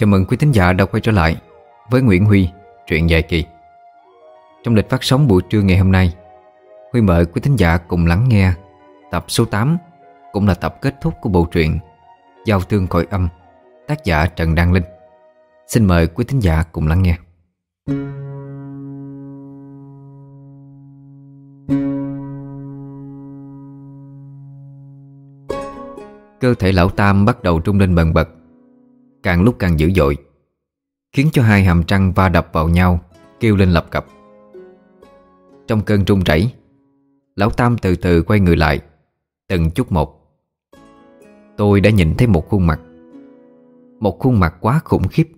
Chào mừng quý thính giả đã quay trở lại với Nguyễn Huy, truyện dài kỳ. Trong lịch phát sóng buổi trưa ngày hôm nay, Huy mời quý thính giả cùng lắng nghe tập số 8, cũng là tập kết thúc của bộ truyện Giao thương cõi âm, tác giả Trần Đăng Linh. Xin mời quý thính giả cùng lắng nghe. Cơ thể lão Tam bắt đầu trung lên bần bật Càng lúc càng dữ dội, Khiến cho hai hàm răng va đập vào nhau, Kêu lên lập cập. Trong cơn run rẩy, Lão Tam từ từ quay người lại, Từng chút một. Tôi đã nhìn thấy một khuôn mặt, Một khuôn mặt quá khủng khiếp.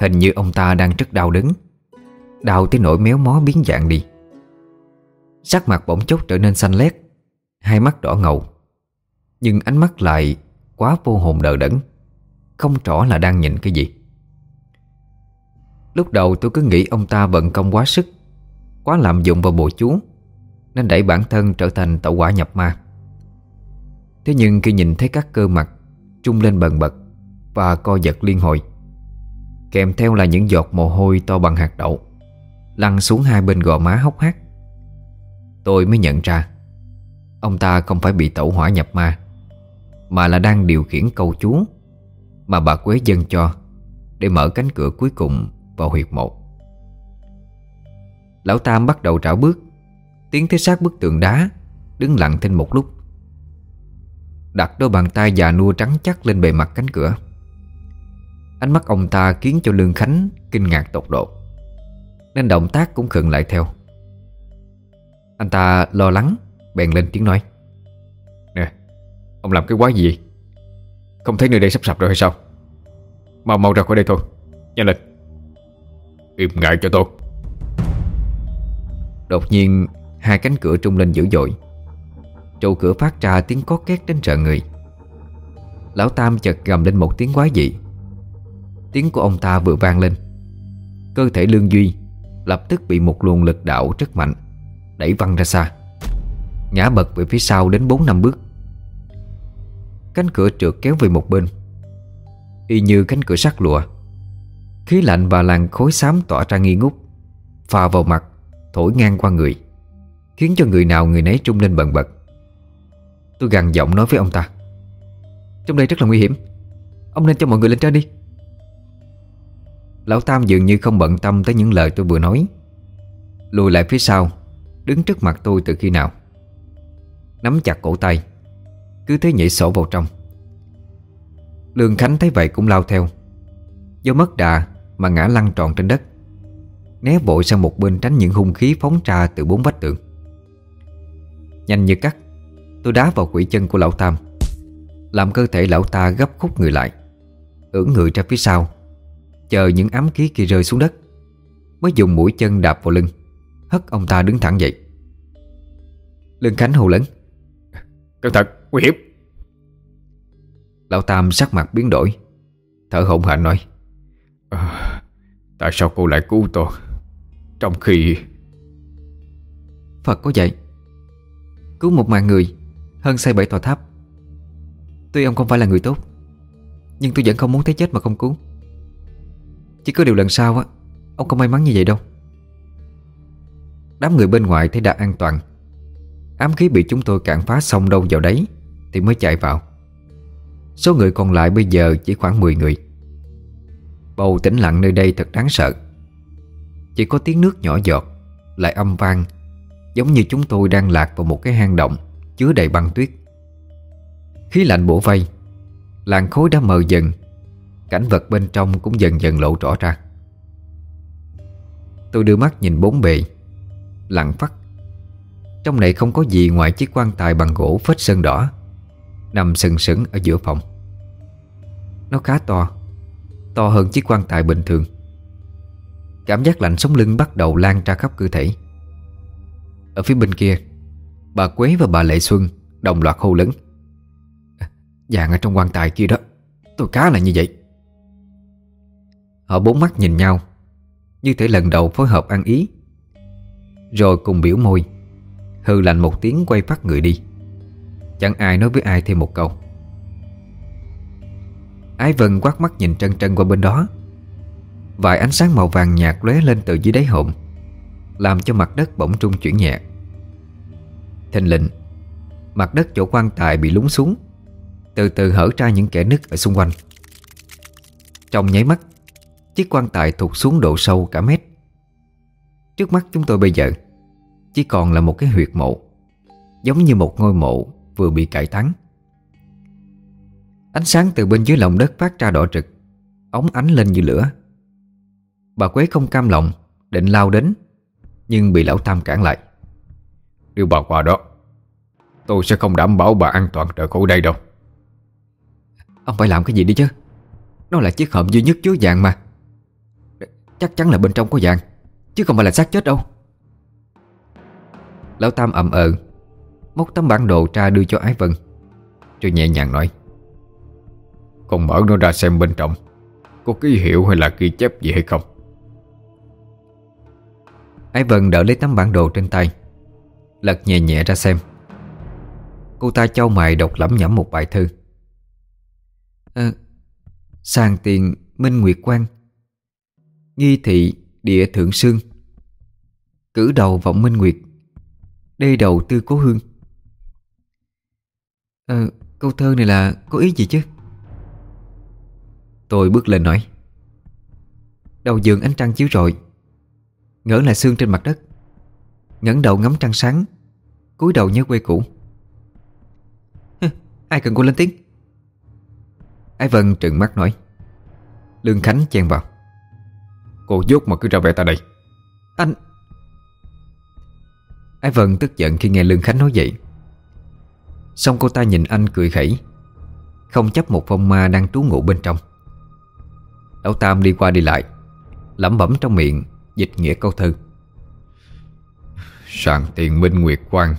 Hình như ông ta đang rất đau đớn, Đau tới nỗi méo mó biến dạng đi. Sắc mặt bỗng chốc trở nên xanh lét, Hai mắt đỏ ngầu, Nhưng ánh mắt lại quá vô hồn đờ đẫn. Không rõ là đang nhìn cái gì. Lúc đầu tôi cứ nghĩ ông ta bận công quá sức, Quá lạm dụng vào bộ chú, Nên đẩy bản thân trở thành tẩu quả nhập ma. Thế nhưng khi nhìn thấy các cơ mặt Trung lên bần bật Và co giật liên hồi, Kèm theo là những giọt mồ hôi to bằng hạt đậu Lăn xuống hai bên gò má hốc hác, Tôi mới nhận ra Ông ta không phải bị tẩu hỏa nhập ma, Mà là đang điều khiển câu chú. Mà bà Quế dân cho, Để mở cánh cửa cuối cùng vào huyệt mộ. Lão Tam bắt đầu trảo bước. Tiến tới sát bức tường đá Đứng lặng thêm một lúc. Đặt đôi bàn tay già nua trắng chắc lên bề mặt cánh cửa. Ánh mắt ông ta khiến cho Lương Khánh kinh ngạc tột độ, Nên động tác cũng khựng lại theo. Anh ta lo lắng, Bèn lên tiếng nói. Nè, Ông làm cái quái gì? Không thấy nơi đây sắp sập rồi hay sao? Mau mau ra khỏi đây thôi. Nhanh lên. Im ngại cho tôi Đột nhiên, Hai cánh cửa trung lên dữ dội. Trụ cửa phát ra tiếng có két đến trợ người. Lão Tam chợt gầm lên một tiếng quái dị. Tiếng của ông ta vừa vang lên. Cơ thể Lương Duy Lập tức bị một luồng lực đạo rất mạnh Đẩy văng ra xa. Ngã bật về phía sau đến 4 năm bước. Cánh cửa trượt kéo về một bên. Y như cánh cửa sắt lụa. Khí lạnh và làn khối xám tỏa ra nghi ngút, Phà vào mặt, Thổi ngang qua người, Khiến cho người nào người nấy trung lên bần bật. Tôi gằn giọng nói với ông ta. Trong đây rất là nguy hiểm. Ông nên cho mọi người lên trên đi. Lão Tam dường như không bận tâm tới những lời tôi vừa nói, Lùi lại phía sau, Đứng trước mặt tôi từ khi nào. Nắm chặt cổ tay cứ thế nhảy sổ vào trong. Lương Khánh thấy vậy cũng lao theo. Do mất đà mà ngã lăn tròn trên đất Né vội sang một bên tránh những hung khí phóng ra từ bốn vách tường. Nhanh như cắt Tôi đá vào quỷ chân của lão Tam Làm cơ thể lão ta gấp khúc người lại ưỡn người ra phía sau Chờ những ám khí kia rơi xuống đất Mới dùng mũi chân đạp vào lưng Hất ông ta đứng thẳng dậy. Lương Khánh hù lớn Cẩn thận, nguy hiểm. Lão Tam sắc mặt biến đổi Thở hổn hển nói à, Tại sao cô lại cứu tôi? Trong khi Phật có vậy Cứu một mạng người Hơn xây bảy tòa tháp. Tuy ông không phải là người tốt Nhưng tôi vẫn không muốn thấy chết mà không cứu. Chỉ có điều lần sau á Ông không may mắn như vậy đâu. Đám người bên ngoài thấy đã an toàn. Ám khí bị chúng tôi cản phá xong đâu vào đấy thì mới chạy vào. Số người còn lại bây giờ chỉ khoảng 10 người. Bầu tĩnh lặng nơi đây thật đáng sợ. Chỉ có tiếng nước nhỏ giọt, Lại âm vang, Giống như chúng tôi đang lạc vào một cái hang động Chứa đầy băng tuyết. Khí lạnh bổ vây, Làn khối đã mờ dần, Cảnh vật bên trong cũng dần dần lộ rõ ra. Tôi đưa mắt nhìn bốn bề, Lặng phát Trong này không có gì ngoài chiếc quan tài bằng gỗ phết sơn đỏ. Nằm sừng sững ở giữa phòng. Nó khá to To hơn chiếc quan tài bình thường. Cảm giác lạnh sống lưng bắt đầu lan ra khắp cơ thể. Ở phía bên kia, Bà Quế và bà Lệ Xuân Đồng loạt hô lớn. Dạng ở trong quan tài kia đó, Tôi cá là như vậy. Họ bốn mắt nhìn nhau, Như thể lần đầu phối hợp ăn ý. Rồi cùng biểu môi Hư lạnh một tiếng quay phát người đi. Chẳng ai nói với ai thêm một câu. Ái Vân quát mắt nhìn trân trân qua bên đó. Vài ánh sáng màu vàng nhạt lóe lên từ dưới đáy hộm Làm cho mặt đất bỗng trung chuyển nhẹ. Thình lình, Mặt đất chỗ quan tài bị lún xuống, Từ từ hở ra những kẻ nứt ở xung quanh. Trong nháy mắt, Chiếc quan tài thụt xuống độ sâu cả mét. Trước mắt chúng tôi bây giờ, Chỉ còn là một cái huyệt mộ, Giống như một ngôi mộ vừa bị cải thắng Ánh sáng từ bên dưới lòng đất phát ra đỏ rực Ống ánh lên như lửa. Bà Quế không cam lòng, Định lao đến, Nhưng bị lão Tam cản lại. Đưa bà qua đó, Tôi sẽ không đảm bảo bà an toàn rời khỏi đây đâu. Ông phải làm cái gì đi chứ? Nó là chiếc hộp duy nhất chứa vàng mà. Chắc chắn là bên trong có vàng, Chứ không phải là xác chết đâu. Lão Tam ậm ừ Móc tấm bản đồ ra đưa cho Ái Vân. Rồi nhẹ nhàng nói Con mở nó ra xem bên trong Có ký hiệu hay là ghi chép gì hay không? Ái Vân đỡ lấy tấm bản đồ trên tay Lật nhẹ nhẹ ra xem. Cô ta trao mày đọc lẩm nhẩm một bài thư à, ờ, Sàng tiền Minh Nguyệt Quang Nghi thị địa thượng sương Cử đầu vọng Minh Nguyệt Đê đầu tư cố hương à, Câu thơ này là có ý gì chứ? Tôi bước lên nói. Đầu giường ánh trăng chiếu rọi Ngỡ là xương trên mặt đất. Ngẩng đầu ngắm trăng sáng cúi đầu nhớ quê cũ. Ai cần cô lên tiếng? Ái Vân trừng mắt nói. Lương Khánh chen vào. Cô dốt mà cứ ra vẻ ta đây. Anh! Ái Vân tức giận khi nghe Lương Khánh nói vậy. Xong cô ta nhìn anh cười khẩy. Không chấp một phong ma đang trú ngụ bên trong. Lão Tam đi qua đi lại, lẩm bẩm trong miệng Dịch nghĩa câu thơ. Sàng tiền minh nguyệt quang,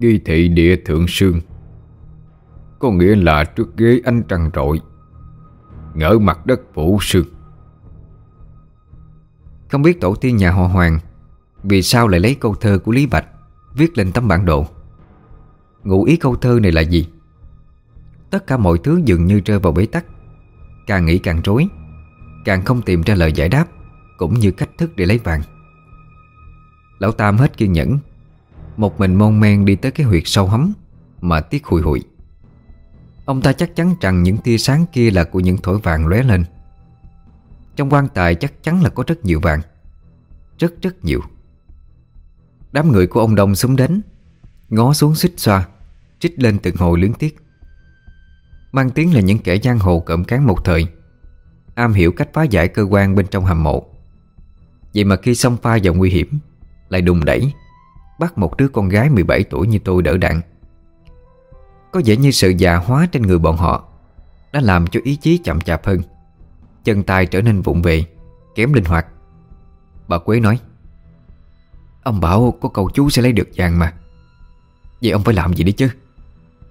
Ghi thị địa thượng sương. Có nghĩa là trước ghế anh trăng rọi Ngỡ mặt đất phủ sương. Không biết tổ tiên nhà họ Hoàng Vì sao lại lấy câu thơ của Lý Bạch Viết lên tấm bản đồ. Ngụ ý câu thơ này là gì? Tất cả mọi thứ dường như rơi vào bế tắc. Càng nghĩ càng rối. Càng không tìm ra lời giải đáp, Cũng như cách thức để lấy vàng. Lão Tam hết kiên nhẫn. Một mình mon men đi tới cái huyệt sâu hấm Mà tiếc hùi hụi. Ông ta chắc chắn rằng những tia sáng kia là của những thổi vàng lóe lên. Trong quan tài chắc chắn là có rất nhiều vàng. Rất rất nhiều. Đám người của ông Đông xuống đến, Ngó xuống xích xoa. Trích lên từng hồi luyến tiếc. Mang tiếng là những kẻ giang hồ cộm cán một thời, Am hiểu cách phá giải cơ quan bên trong hầm mộ. Vậy mà khi xông pha vào nguy hiểm, Lại đùng đẩy, Bắt một đứa con gái 17 tuổi như tôi đỡ đạn. Có vẻ như sự già hóa trên người bọn họ Đã làm cho ý chí chậm chạp hơn, Chân tay trở nên vụng về, Kém linh hoạt. Bà Quế nói, Ông bảo có cầu chú sẽ lấy được vàng mà. Vậy ông phải làm gì đi chứ?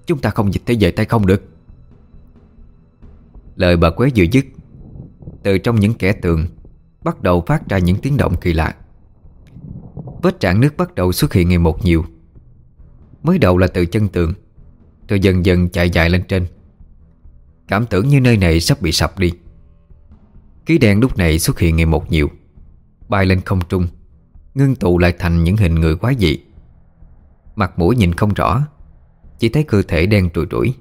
Chúng ta không dịch thế về tay không được. Lời bà Quế vừa dứt, Từ trong những kẻ tường Bắt đầu phát ra những tiếng động kỳ lạ. Vết trạng nước bắt đầu xuất hiện ngày một nhiều. Mới đầu là từ chân tường, Rồi dần dần chạy dài lên trên. Cảm tưởng như nơi này sắp bị sập đi. Ký đèn lúc này xuất hiện ngày một nhiều, Bay lên không trung, Ngưng tụ lại thành những hình người quái dị. Mặt mũi nhìn không rõ chỉ thấy cơ thể đen trùi trũi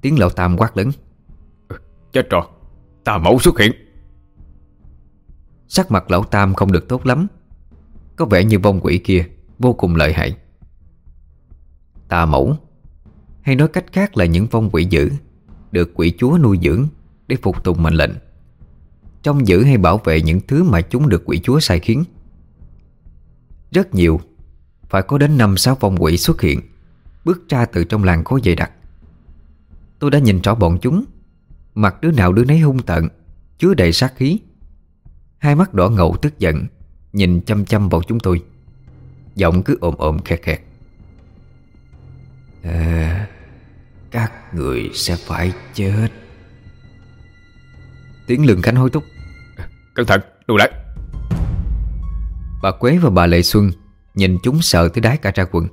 Tiếng lão tam quát lớn. Chết rồi. Tà mẫu xuất hiện. Sắc mặt lão tam không được tốt lắm. Có vẻ như vong quỷ kia Vô cùng lợi hại. Tà mẫu Hay nói cách khác là những vong quỷ dữ Được quỷ chúa nuôi dưỡng Để phục tùng mệnh lệnh. Trong giữ hay bảo vệ những thứ mà chúng được quỷ chúa sai khiến. Rất nhiều Phải có đến năm sáu vong quỷ xuất hiện Bước ra từ trong làng khối dày đặc. Tôi đã nhìn rõ bọn chúng. Mặt đứa nào đứa nấy hung tợn Chứa đầy sát khí. Hai mắt đỏ ngầu tức giận Nhìn chăm chăm vào chúng tôi. Giọng cứ ồm ồm khẹt khẹt. À, Các người sẽ phải chết. Tiếng lường khánh hối thúc. Cẩn thận, lùi lại. Bà Quế và bà Lệ Xuân Nhìn chúng sợ tới đái cả ra quần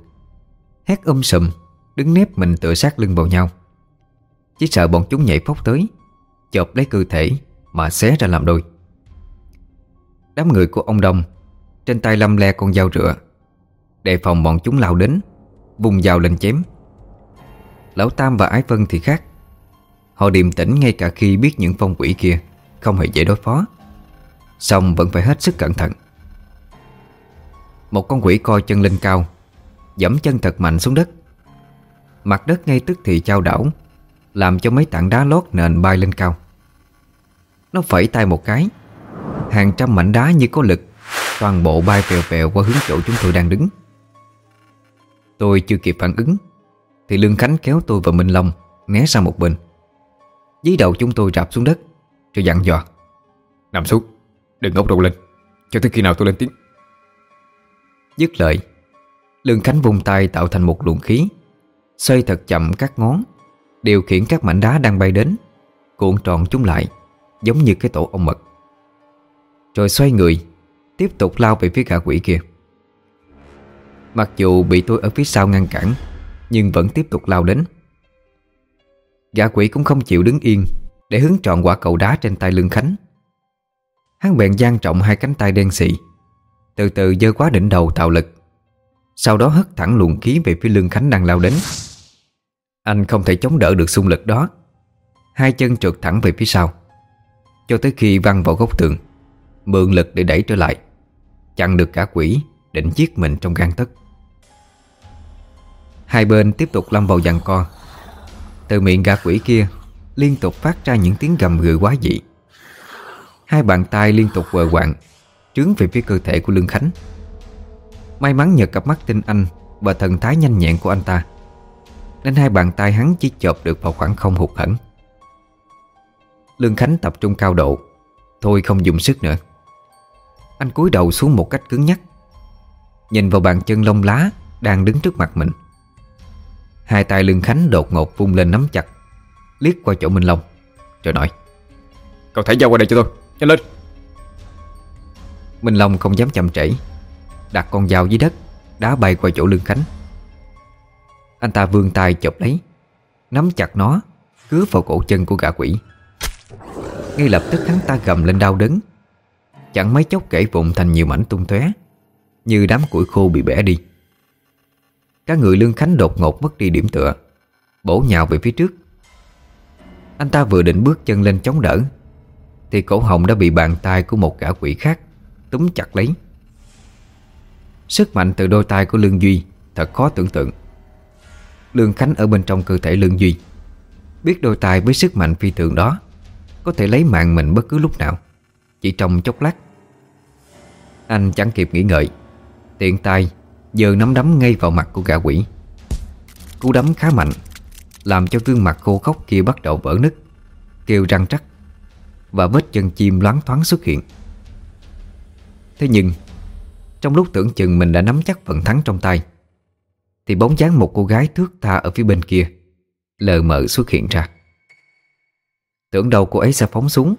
Hét um sùm, Đứng nép mình tựa sát lưng vào nhau. Chỉ sợ bọn chúng nhảy phóc tới, Chộp lấy cơ thể Mà xé ra làm đôi. Đám người của ông Đông, Trên tay lâm le con dao rựa, Đề phòng bọn chúng lao đến, Vùng dao lên chém. Lão Tam và Ái Vân thì khác. Họ điềm tĩnh ngay cả khi biết những phong quỷ kia Không hề dễ đối phó. Xong vẫn phải hết sức cẩn thận. Một con quỷ coi chân lên cao Dẫm chân thật mạnh xuống đất. Mặt đất ngay tức thì trao đảo Làm cho mấy tảng đá lót nền bay lên cao. Nó phẩy tay một cái Hàng trăm mảnh đá như có lực Toàn bộ bay vèo vèo qua hướng chỗ chúng tôi đang đứng. Tôi chưa kịp phản ứng Thì Lương Khánh kéo tôi và Minh Long Né sang một bên. Dí đầu chúng tôi rạp xuống đất Rồi dặn dò. Nằm xuống, đừng ngốc đầu lên Cho tới khi nào tôi lên tiếng. Dứt lời Lương Khánh vùng tay tạo thành một luồng khí. Xoay thật chậm các ngón, Điều khiển các mảnh đá đang bay đến, Cuộn tròn chúng lại, Giống như cái tổ ong mật. Rồi xoay người, Tiếp tục lao về phía gã quỷ kia. Mặc dù bị tôi ở phía sau ngăn cản, Nhưng vẫn tiếp tục lao đến. Gã quỷ cũng không chịu đứng yên Để hướng trọn quả cầu đá trên tay lưng Khánh. Hắn bèn gian trọng hai cánh tay đen xị, Từ từ dơ quá đỉnh đầu tạo lực. Sau đó hất thẳng luồng khí về phía lưng Khánh đang lao đến. Anh không thể chống đỡ được xung lực đó. Hai chân trượt thẳng về phía sau. Cho tới khi văng vào góc tường, Mượn lực để đẩy trở lại, Chặn được cả quỷ, Định giết mình trong gan tức Hai bên tiếp tục lâm vào giằng co. Từ miệng gã quỷ kia Liên tục phát ra những tiếng gầm gừ quá dị. Hai bàn tay liên tục quờ quạng, Trướng về phía cơ thể của Lương Khánh. May mắn nhờ cặp mắt tinh anh Và thần thái nhanh nhẹn của anh ta Nên hai bàn tay hắn chỉ chộp được vào khoảng không hụt hẫng. Lương Khánh tập trung cao độ Thôi không dùng sức nữa. Anh cúi đầu xuống một cách cứng nhắc Nhìn vào bàn chân lông lá Đang đứng trước mặt mình. Hai tay Lương Khánh đột ngột vung lên nắm chặt Liếc qua chỗ Minh Long Rồi nói Cậu thảy dao qua đây cho tôi, nhanh lên. Minh Long không dám chậm trễ Đặt con dao dưới đất, Đá bay qua chỗ lưng Khánh. Anh ta vươn tay chộp lấy, Nắm chặt nó, Cứa vào cổ chân của gã quỷ. Ngay lập tức hắn ta gầm lên đau đớn. Chẳng mấy chốc kể vụn thành nhiều mảnh tung tóe, Như đám củi khô bị bẻ đi. Các người Lương Khánh đột ngột mất đi điểm tựa, Bổ nhào về phía trước. Anh ta vừa định bước chân lên chống đỡ, Thì cổ họng đã bị bàn tay của một gã quỷ khác Túm chặt lấy. Sức mạnh từ đôi tay của Lương Duy Thật khó tưởng tượng. Lương Khánh ở bên trong cơ thể Lương Duy, Biết đôi tay với sức mạnh phi thường đó Có thể lấy mạng mình bất cứ lúc nào, Chỉ trong chốc lát. Anh chẳng kịp nghĩ ngợi, Tiện tay Giờ nắm đấm ngay vào mặt của gã quỷ. Cú đấm khá mạnh, Làm cho gương mặt khô khốc kia bắt đầu vỡ nứt, Kêu răng trắc Và vết chân chim loáng thoáng xuất hiện. Thế nhưng trong lúc tưởng chừng mình đã nắm chắc phần thắng trong tay, Thì bóng dáng một cô gái thước tha ở phía bên kia Lờ mờ xuất hiện ra. Tưởng đầu cô ấy sẽ phóng xuống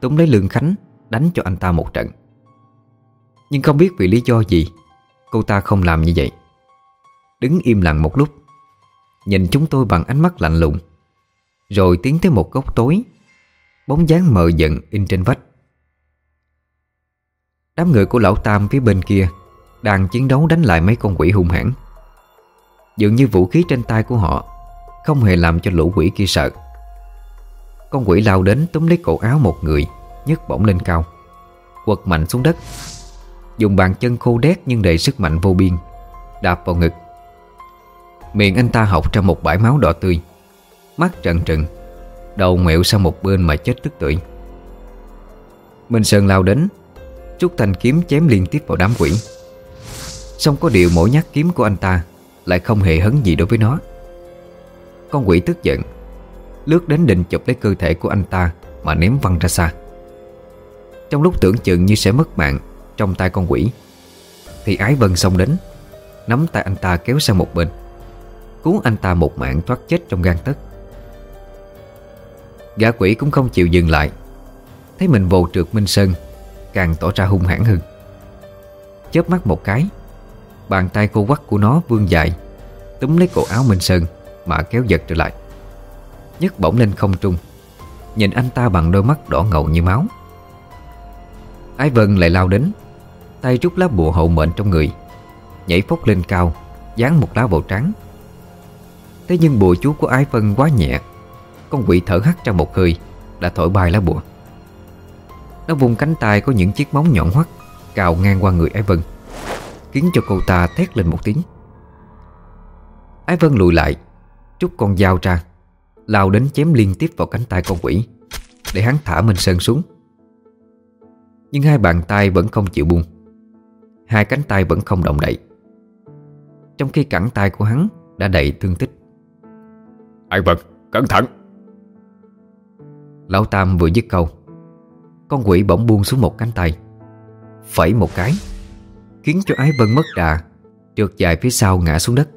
Túng lấy Lương Khánh, Đánh cho anh ta một trận. Nhưng không biết vì lý do gì, Cô ta không làm như vậy. Đứng im lặng một lúc, Nhìn chúng tôi bằng ánh mắt lạnh lùng, Rồi tiến tới một góc tối, Bóng dáng mờ dần in trên vách. Đám người của lão Tam phía bên kia Đang chiến đấu đánh lại mấy con quỷ hung hãn. Dường như vũ khí trên tay của họ Không hề làm cho lũ quỷ kia sợ. Con quỷ lao đến túm lấy cổ áo một người, nhấc bổng lên cao, Quật mạnh xuống đất. Dùng bàn chân khô đét nhưng đầy sức mạnh vô biên, Đạp vào ngực. Miệng anh ta học ra một bãi máu đỏ tươi, Mắt trần trừng, Đầu ngoẹo sang một bên mà chết tức tưởi. Minh Sơn lao đến Trúc thanh kiếm chém liên tiếp vào đám quỷ. Xong có điều mỗi nhát kiếm của anh ta Lại không hề hấn gì đối với nó. Con quỷ tức giận, Lướt đến định chụp lấy cơ thể của anh ta Mà ném văng ra xa. Trong lúc tưởng chừng như sẽ mất mạng Trong tay con quỷ, Thì ái vân xông đến, Nắm tay anh ta kéo sang một bên Cứu anh ta một mạng thoát chết trong gan tất. Gã quỷ cũng không chịu dừng lại, Thấy mình vồ trượt Minh Sơn Càng tỏ ra hung hãn hơn. Chớp mắt một cái, Bàn tay cô quắc của nó vươn dài, Túm lấy cổ áo Minh Sơn Mà kéo giật trở lại. Nhấc bổng lên không trung, Nhìn anh ta bằng đôi mắt đỏ ngầu như máu. Ái Vân lại lao đến, Tay rút lá bùa hậu mệnh trong người, Nhảy phốc lên cao Dán một lá vào trắng. Thế nhưng bùa chú của Ái Vân quá nhẹ, Con quỷ thở hắt trong một hơi, Đã thổi bay lá bùa. Nó vùng cánh tay có những chiếc móng nhọn hoắt Cào ngang qua người Ái Vân Khiến cho cô ta thét lên một tiếng. Ái Vân lùi lại Trút con dao ra Lao đến chém liên tiếp vào cánh tay con quỷ Để hắn thả Minh Sơn xuống. Nhưng hai bàn tay vẫn không chịu buông Hai cánh tay vẫn không động đậy. Trong khi cẳng tay của hắn Đã đầy thương tích. Ai Vân, cẩn thận! Lão Tam vừa dứt câu con quỷ bỗng buông xuống một cánh tay. Phẩy một cái, Khiến cho Ái Vân mất đà, Trượt dài phía sau ngã xuống đất.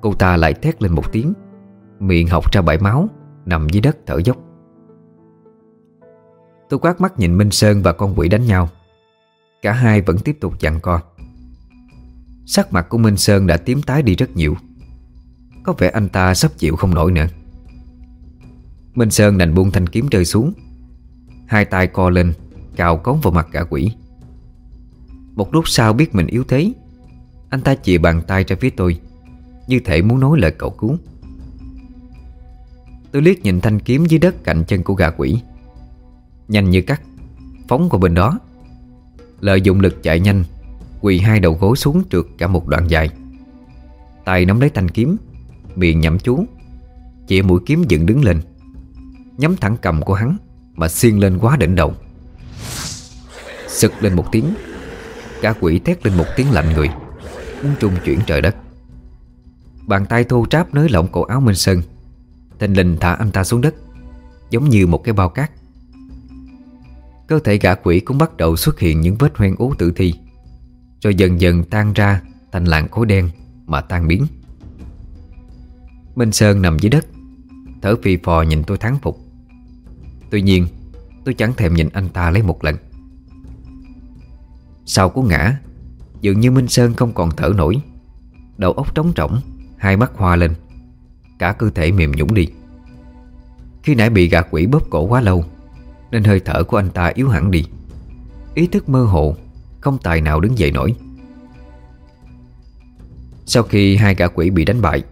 Cô ta lại thét lên một tiếng, Miệng học ra bãi máu, Nằm dưới đất thở dốc. Tôi quát mắt nhìn Minh Sơn và con quỷ đánh nhau. Cả hai vẫn tiếp tục dặn co. Sắc mặt của Minh Sơn đã tím tái đi rất nhiều. Có vẻ anh ta sắp chịu không nổi nữa. Minh Sơn đành buông thanh kiếm rơi xuống Hai tay co lên, Cào cống vào mặt gã quỷ. Một lúc sau biết mình yếu thế, Anh ta chìa bàn tay ra phía tôi, Như thể muốn nói lời cầu cứu. Tôi liếc nhìn thanh kiếm dưới đất cạnh chân của gà quỷ. Nhanh như cắt, Phóng qua bên đó. Lợi dụng lực chạy nhanh, Quỳ hai đầu gối xuống trượt cả một đoạn dài. Tay nắm lấy thanh kiếm, Miệng nhẩm chú Chỉ mũi kiếm dựng đứng lên. Nhắm thẳng cầm của hắn. Mà xiên lên quá đỉnh đầu. Sực lên một tiếng Cả quỷ thét lên một tiếng lạnh người Muốn trung chuyển trời đất. Bàn tay thô tráp nới lỏng cổ áo Minh Sơn Thình lình thả anh ta xuống đất, Giống như một cái bao cát. Cơ thể gã quỷ cũng bắt đầu xuất hiện những vết hoen ố tự thi, Rồi dần dần tan ra thành làn khối đen mà tan biến. Minh Sơn nằm dưới đất, Thở phì phò nhìn tôi thắng phục. Tuy nhiên, tôi chẳng thèm nhìn anh ta lấy một lần. Sau cú ngã, Dường như Minh Sơn không còn thở nổi. Đầu óc trống rỗng, Hai mắt hoa lên, Cả cơ thể mềm nhũng đi. Khi nãy bị gạt quỷ bóp cổ quá lâu, Nên hơi thở của anh ta yếu hẳn đi. Ý thức mơ hồ, Không tài nào đứng dậy nổi. Sau khi hai gã quỷ bị đánh bại,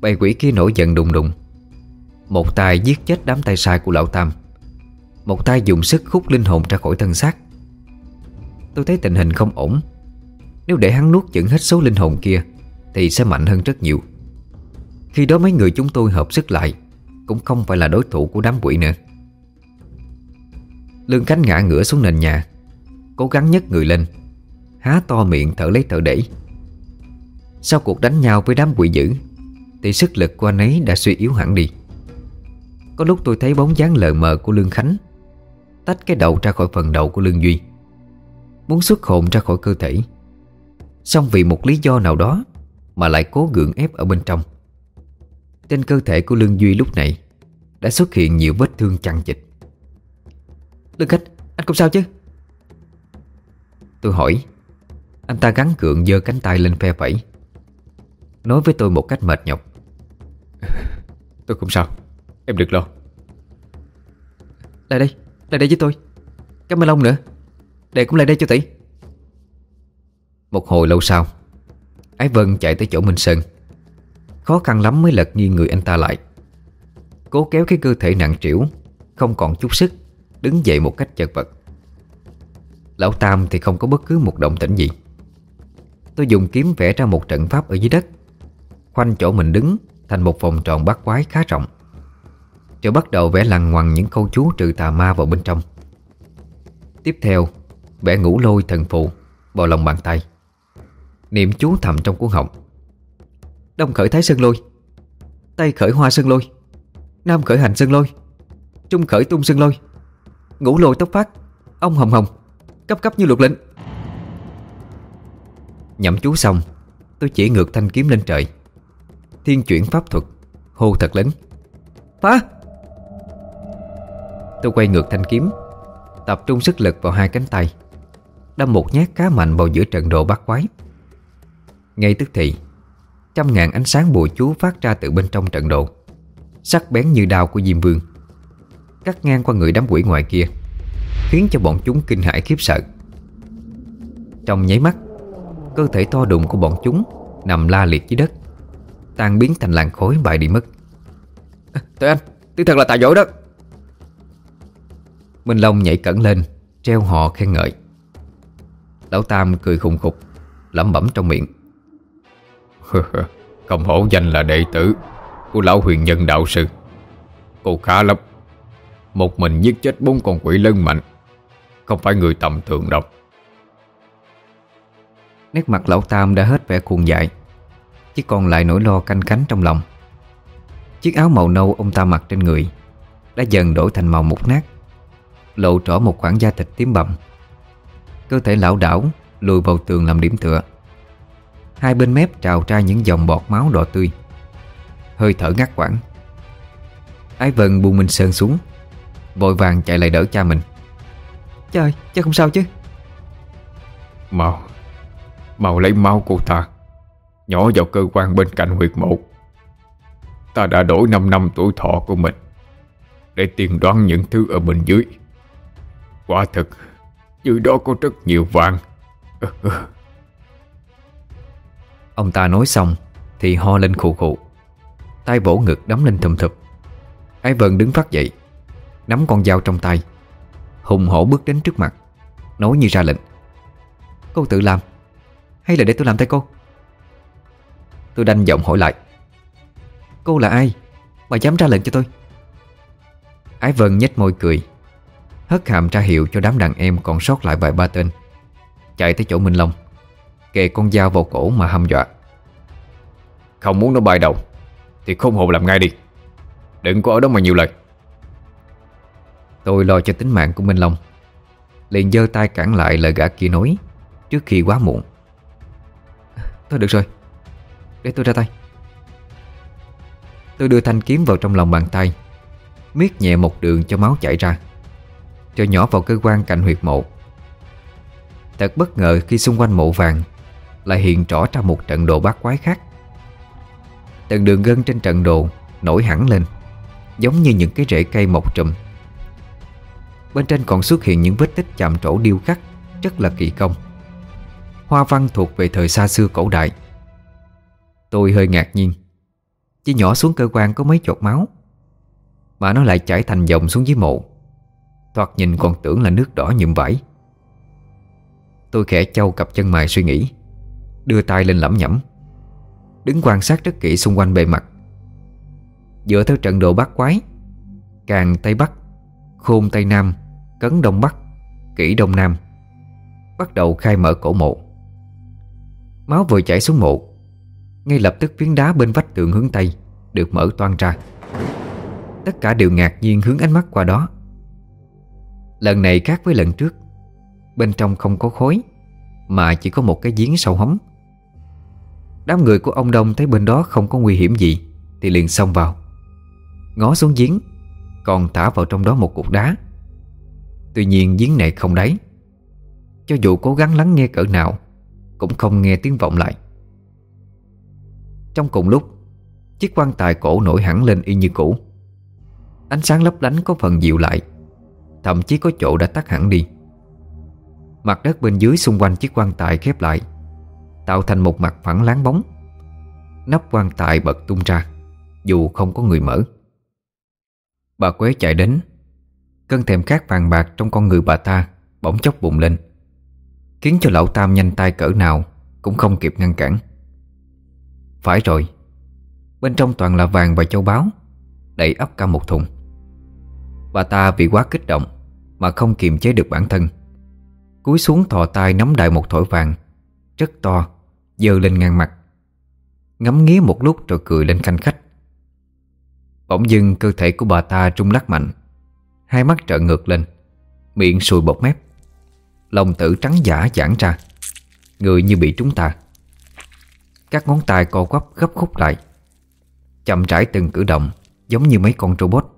Bầy quỷ kia nổi giận đùng đùng. Một tay giết chết đám tay sai của lão Tam. Một tay dùng sức khúc linh hồn ra khỏi thân xác. Tôi thấy tình hình không ổn. Nếu để hắn nuốt chửng hết số linh hồn kia, Thì sẽ mạnh hơn rất nhiều. Khi đó mấy người chúng tôi hợp sức lại, Cũng không phải là đối thủ của đám quỷ nữa. Lương Khánh ngã ngửa xuống nền nhà, Cố gắng nhấc người lên, Há to miệng thở lấy thở đẩy. Sau cuộc đánh nhau với đám quỷ dữ, Thì sức lực của anh ấy đã suy yếu hẳn đi. Có lúc tôi thấy bóng dáng lờ mờ của Lương Khánh. Tách cái đầu ra khỏi phần đầu của Lương Duy. Muốn xuất hồn ra khỏi cơ thể. Xong vì một lý do nào đó Mà lại cố gượng ép ở bên trong. Trên cơ thể của Lương Duy lúc này Đã xuất hiện nhiều vết thương chằng chịch Lương Khánh, Anh không sao chứ? Tôi hỏi. Anh ta gắn cượng giơ cánh tay lên phe phẩy. Nói với tôi một cách mệt nhọc. Tôi không sao. Em đừng lo. Lại đây Lại đây với tôi. Cảm ơn Long nữa. Đệ cũng lại đây cho tỷ Một hồi lâu sau Ái Vân chạy tới chỗ Minh Sơn. Khó khăn lắm mới lật nghiêng người anh ta lại. Cố kéo cái cơ thể nặng trĩu Không còn chút sức Đứng dậy một cách chật vật. Lão Tam thì không có bất cứ một động tĩnh gì. Tôi dùng kiếm vẽ ra một trận pháp ở dưới đất Khoanh chỗ mình đứng Thành một vòng tròn bát quái khá rộng rồi bắt đầu vẽ lằn ngoằn những câu chú trừ tà ma vào bên trong. Tiếp theo, Vẽ ngũ lôi thần phù Vào lòng bàn tay. Niệm chú thầm trong cuốn họng. Đông khởi thái sơn lôi. Tây khởi hoa sơn lôi. Nam khởi hành sơn lôi. Trung khởi tung sơn lôi. Ngũ lôi tốc phát. Ông hồng hồng. Cấp cấp như luật lệnh. Nhậm chú xong, Tôi chỉ ngược thanh kiếm lên trời. Thiên chuyển pháp thuật. Hô thật lớn. Phá! Tôi quay ngược thanh kiếm Tập trung sức lực vào hai cánh tay. Đâm một nhát cá mạnh vào giữa trận đồ bắt quái. Ngay tức thì Trăm ngàn ánh sáng bùa chú phát ra từ bên trong trận đồ Sắc bén như đao của Diêm Vương Cắt ngang qua người đám quỷ ngoài kia Khiến cho bọn chúng kinh hãi khiếp sợ. Trong nháy mắt Cơ thể to đùng của bọn chúng Nằm la liệt dưới đất Tan biến thành làn khối bại đi mất. À, Tụi anh, tôi thật là tài giỏi đó. Minh Long nhảy cẩn lên, Treo họ khen ngợi. Lão Tam cười khùng khục, Lẩm bẩm trong miệng. Không hổ danh là đệ tử Của lão huyền nhân đạo sư. Cô khá lắm. Một mình giết chết bốn con quỷ lân mạnh, Không phải người tầm thường đâu. Nét mặt lão Tam đã hết vẻ cuồng dại, Chỉ còn lại nỗi lo canh cánh trong lòng. Chiếc áo màu nâu ông ta mặc trên người Đã dần đổi thành màu mục nát. Lộ rõ một khoảng da thịt tím bầm. Cơ thể lão đảo Lùi vào tường làm điểm tựa. Hai bên mép trào ra những dòng bọt máu đỏ tươi. Hơi thở ngắt quãng. Ái Vân buông Minh Sơn xuống Vội vàng chạy lại đỡ cha mình. Trời, cha không sao chứ? Mau Mau lấy máu của ta Nhỏ vào cơ quan bên cạnh huyệt mộ. Ta đã đổi 5 năm tuổi thọ của mình Để tiên đoán những thứ ở bên dưới Quả thực Dưới đó có rất nhiều vàng. Ông ta nói xong, Thì ho lên khụ khụ. Tay vỗ ngực đấm lên thùm thụp. Ái Vân đứng phát dậy, Nắm con dao trong tay. Hùng hổ bước đến trước mặt, Nói như ra lệnh. Cô tự làm, Hay là để tôi làm thay cô? Tôi đanh giọng hỏi lại. Cô là ai? Mà dám ra lệnh cho tôi. Ái Vân nhếch môi cười Hất hàm ra hiệu cho đám đàn em còn sót lại vài ba tên. Chạy tới chỗ Minh Long, Kề con dao vào cổ mà hăm dọa. Không muốn nó bay đầu Thì không hồn làm ngay đi. Đừng có ở đó mà nhiều lời. Tôi lo cho tính mạng của Minh Long. Liền giơ tay cản lại lời gã kia nói, Trước khi quá muộn. Thôi được rồi, Để tôi ra tay. Tôi đưa thanh kiếm vào trong lòng bàn tay, Miết nhẹ một đường cho máu chảy ra cho nhỏ vào cơ quan cạnh huyệt mộ. Thật bất ngờ khi xung quanh mộ vàng Lại hiện rõ ra một trận đồ bát quái khác. Từng đường gân trên trận đồ Nổi hẳn lên, Giống như những cái rễ cây mọc trùm. Bên trên còn xuất hiện những vết tích chạm trổ điêu khắc, Rất là kỳ công. Hoa văn thuộc về thời xa xưa cổ đại. Tôi hơi ngạc nhiên, Chỉ nhỏ xuống cơ quan có mấy chọt máu, Mà nó lại chảy thành dòng xuống dưới mộ. Thoạt nhìn còn tưởng là nước đỏ nhuộm vải. Tôi khẽ châu cặp chân mày suy nghĩ, Đưa tay lên lẩm nhẩm, Đứng quan sát rất kỹ xung quanh bề mặt. Dựa theo trận độ bát quái, Càng Tây Bắc, Khôn Tây Nam, Cấn Đông Bắc, Kỷ Đông Nam, Bắt đầu khai mở cổ mộ. Máu vừa chảy xuống mộ, Ngay lập tức phiến đá bên vách tường hướng Tây Được mở toan ra. Tất cả đều ngạc nhiên hướng ánh mắt qua đó. Lần này khác với lần trước. Bên trong không có khối Mà chỉ có một cái giếng sâu hóng Đám người của ông Đông thấy bên đó không có nguy hiểm gì, Thì liền xông vào. Ngó xuống giếng, Còn thả vào trong đó một cục đá. Tuy nhiên giếng này không đáy. Cho dù cố gắng lắng nghe cỡ nào, Cũng không nghe tiếng vọng lại. Trong cùng lúc, Chiếc quan tài cổ nổi hẳn lên y như cũ. Ánh sáng lấp lánh có phần dịu lại. Thậm chí có chỗ đã tắt hẳn đi. Mặt đất bên dưới xung quanh chiếc quan tài khép lại, Tạo thành một mặt phẳng láng bóng. Nắp quan tài bật tung ra, Dù không có người mở. Bà Quế chạy đến Cơn thèm khát vàng bạc trong con người bà ta Bỗng chốc bùng lên, Khiến cho lão Tam nhanh tay cỡ nào Cũng không kịp ngăn cản. Phải rồi, Bên trong toàn là vàng và châu báu, Đầy ấp cả một thùng. Bà ta vì quá kích động Mà không kiềm chế được bản thân. Cúi xuống thò tay nắm đại một thỏi vàng, Rất to Dơ lên ngang mặt. Ngắm nghía một lúc rồi cười lên khanh khách. Bỗng dưng cơ thể của bà ta trung lắc mạnh, Hai mắt trợn ngược lên, Miệng sùi bọt mép. Lòng tử trắng giả giãn ra, Người như bị trúng tà. Các ngón tay co quắp gấp khúc lại, Chậm rãi từng cử động Giống như mấy con robot.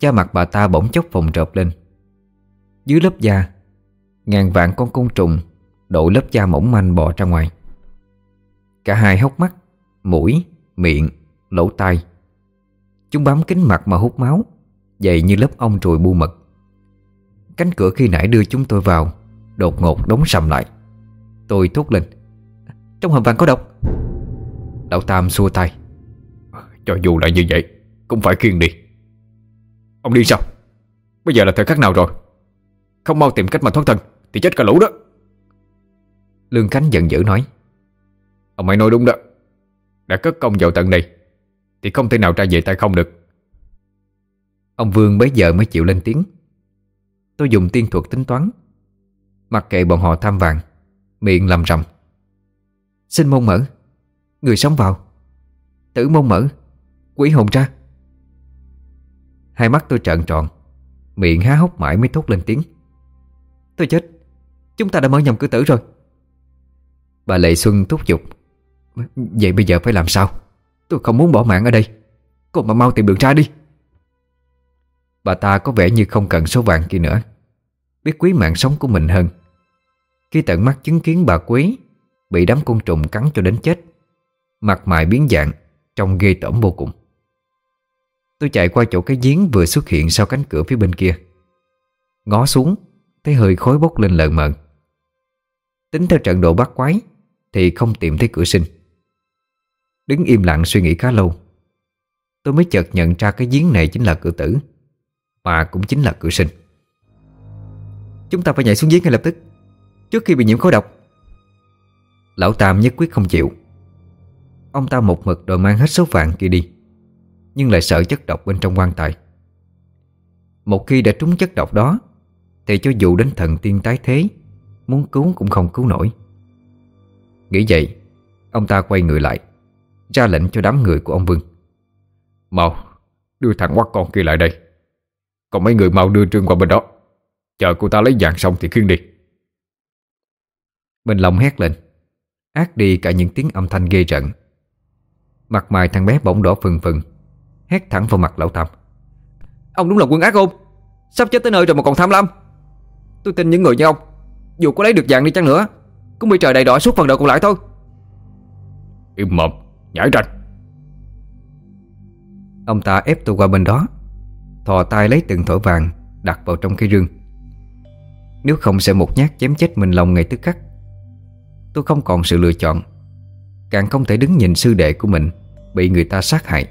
Da mặt bà ta bỗng chốc phồng rộp lên. Dưới lớp da Ngàn vạn con côn trùng Đội lớp da mỏng manh bò ra ngoài. Cả hai hốc mắt Mũi, miệng, lỗ tai. Chúng bám kính mặt mà hút máu Dày như lớp ong trùi bu mật. Cánh cửa khi nãy đưa chúng tôi vào Đột ngột đóng sầm lại. Tôi thốt lên Trong hầm vàng có độc. Lão Tam xua tay Cho dù là như vậy Cũng phải khiêng đi. Ông đi sao? Bây giờ là thời khắc nào rồi? Không mau tìm cách mà thoát thân Thì chết cả lũ đó. Lương Khánh giận dữ nói, Ông ấy nói đúng đó. Đã cất công vào tận đây Thì không thể nào ra về tay không được. Ông Vương bấy giờ mới chịu lên tiếng. Tôi dùng tiên thuật tính toán, Mặc kệ bọn họ tham vàng, Miệng làm rầm. Xin mông mở, Người sống vào. Tử mông mở, Quỷ hồn ra. Hai mắt tôi trợn tròn, Miệng há hốc mãi mới thốt lên tiếng. Tôi chết, Chúng ta đã mở nhầm cửa tử rồi. Bà Lệ Xuân thúc giục, Vậy bây giờ phải làm sao? Tôi không muốn bỏ mạng ở đây. Cô mà mau tìm đường ra đi. Bà ta có vẻ như không cần số vàng kia nữa. Biết quý mạng sống của mình hơn. Khi tận mắt chứng kiến bà quý Bị đám côn trùng cắn cho đến chết, Mặt mày biến dạng, Trông ghê tởm vô cùng. Tôi chạy qua chỗ cái giếng vừa xuất hiện Sau cánh cửa phía bên kia. Ngó xuống, Thấy hơi khói bốc lên lợn mợn Tính theo trận độ bắt quái, Thì không tìm thấy cửa sinh. Đứng im lặng suy nghĩ khá lâu, Tôi mới chợt nhận ra cái giếng này chính là cửa tử, Mà cũng chính là cửa sinh. Chúng ta phải nhảy xuống giếng ngay lập tức, Trước khi bị nhiễm khói độc. Lão Tam nhất quyết không chịu. Ông ta một mực đòi mang hết số vàng kia đi. Nhưng lại sợ chất độc bên trong quan tài. Một khi đã trúng chất độc đó Thì cho dù đến thần tiên tái thế Muốn cứu cũng không cứu nổi. Nghĩ vậy Ông ta quay người lại Ra lệnh cho đám người của ông Vương. Mau Đưa thằng quắc con kia lại đây. Còn mấy người mau đưa Trương qua bên đó. Chờ cô ta lấy vàng xong thì khiêng đi. Minh Long hét lên Ác đi cả những tiếng âm thanh ghê rợn. Mặt mày thằng bé bỗng đỏ phừng phừng Hét thẳng vào mặt lão Tam. Ông đúng là quân ác không Sắp chết tới nơi rồi mà còn tham lam. Tôi tin những người như ông Dù có lấy được vàng đi chăng nữa Cũng bị trời đầy đỏ suốt phần đời còn lại thôi. Im mồm, nhảy ranh Ông ta ép tôi qua bên đó Thò tay lấy từng thỏi vàng Đặt vào trong cái rương. Nếu không sẽ một nhát chém chết mình lòng ngay tức khắc. Tôi không còn sự lựa chọn Càng không thể đứng nhìn sư đệ của mình Bị người ta sát hại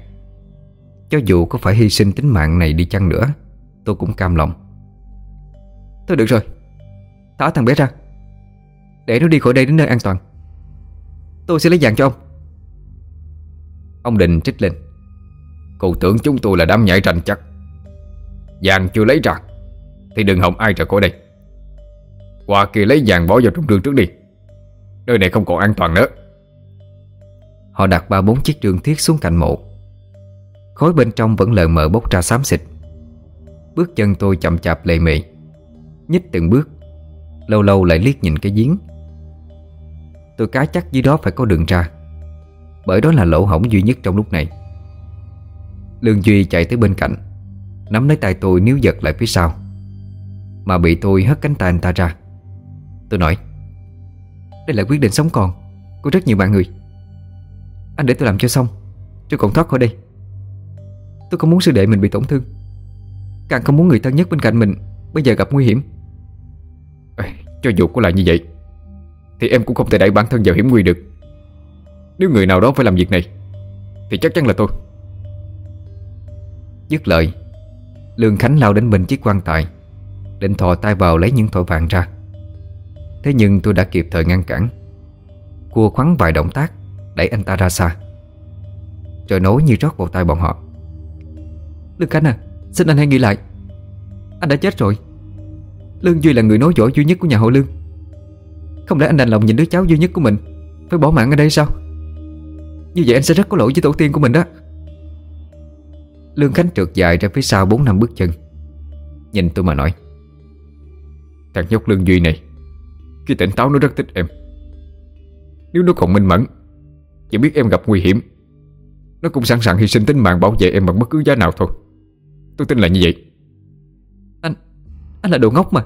cho dù có phải hy sinh tính mạng này đi chăng nữa, Tôi cũng cam lòng. Thôi được rồi, Thả thằng bé ra. Để nó đi khỏi đây đến nơi an toàn. Tôi sẽ lấy vàng cho ông. Ông Định trích lên. Cậu tưởng chúng tôi là đám nhảy rành chắc. Vàng chưa lấy ra, Thì đừng hòng ai ra khỏi đây. Qua kia lấy vàng bỏ vào trong rương trước đi. Nơi này không còn an toàn nữa. Họ đặt ba bốn chiếc rương thiết xuống cạnh mộ khói bên trong vẫn lờ mờ bốc ra xám xịt. Bước chân tôi chậm chạp lệ mị Nhích từng bước, Lâu lâu lại liếc nhìn cái giếng. Tôi cá chắc dưới đó phải có đường ra, Bởi đó là lỗ hổng duy nhất trong lúc này. Lương Duy chạy tới bên cạnh, Nắm lấy tay tôi níu giật lại phía sau. Mà bị tôi hất cánh tay anh ta ra. Tôi nói, Đây là quyết định sống còn Của rất nhiều bạn người. Anh để tôi làm cho xong Cho còn thoát khỏi đây. Tôi không muốn sư đệ mình bị tổn thương. Càng không muốn người thân nhất bên cạnh mình Bây giờ gặp nguy hiểm. À, Cho dù có là như vậy Thì em cũng không thể đẩy bản thân vào hiểm nguy được. Nếu người nào đó phải làm việc này Thì chắc chắn là tôi. Dứt lời Lương Khánh lao đến bên chiếc quan tài Định thò tay vào lấy những thỏi vàng ra. Thế nhưng tôi đã kịp thời ngăn cản. Cua khoắn vài động tác Đẩy anh ta ra xa. Rồi nối như rót vào tay bọn họ. Lương Khánh à Xin anh hãy nghĩ lại. Anh đã chết rồi. Lương Duy là người nói giỏi duy nhất của nhà họ Lương. Không lẽ anh đành lòng nhìn đứa cháu duy nhất của mình, Phải bỏ mạng ở đây sao? Như vậy anh sẽ rất có lỗi với tổ tiên của mình đó. Lương Khánh trượt dài ra phía sau 4 năm bước chân. Nhìn tôi mà nói, Thằng nhóc Lương Duy này Khi tỉnh táo nó rất thích em. Nếu nó còn minh mẫn, Chỉ biết em gặp nguy hiểm, Nó cũng sẵn sàng hy sinh tính mạng bảo vệ em bằng bất cứ giá nào thôi. Tôi tin là như vậy. Anh Anh là đồ ngốc mà.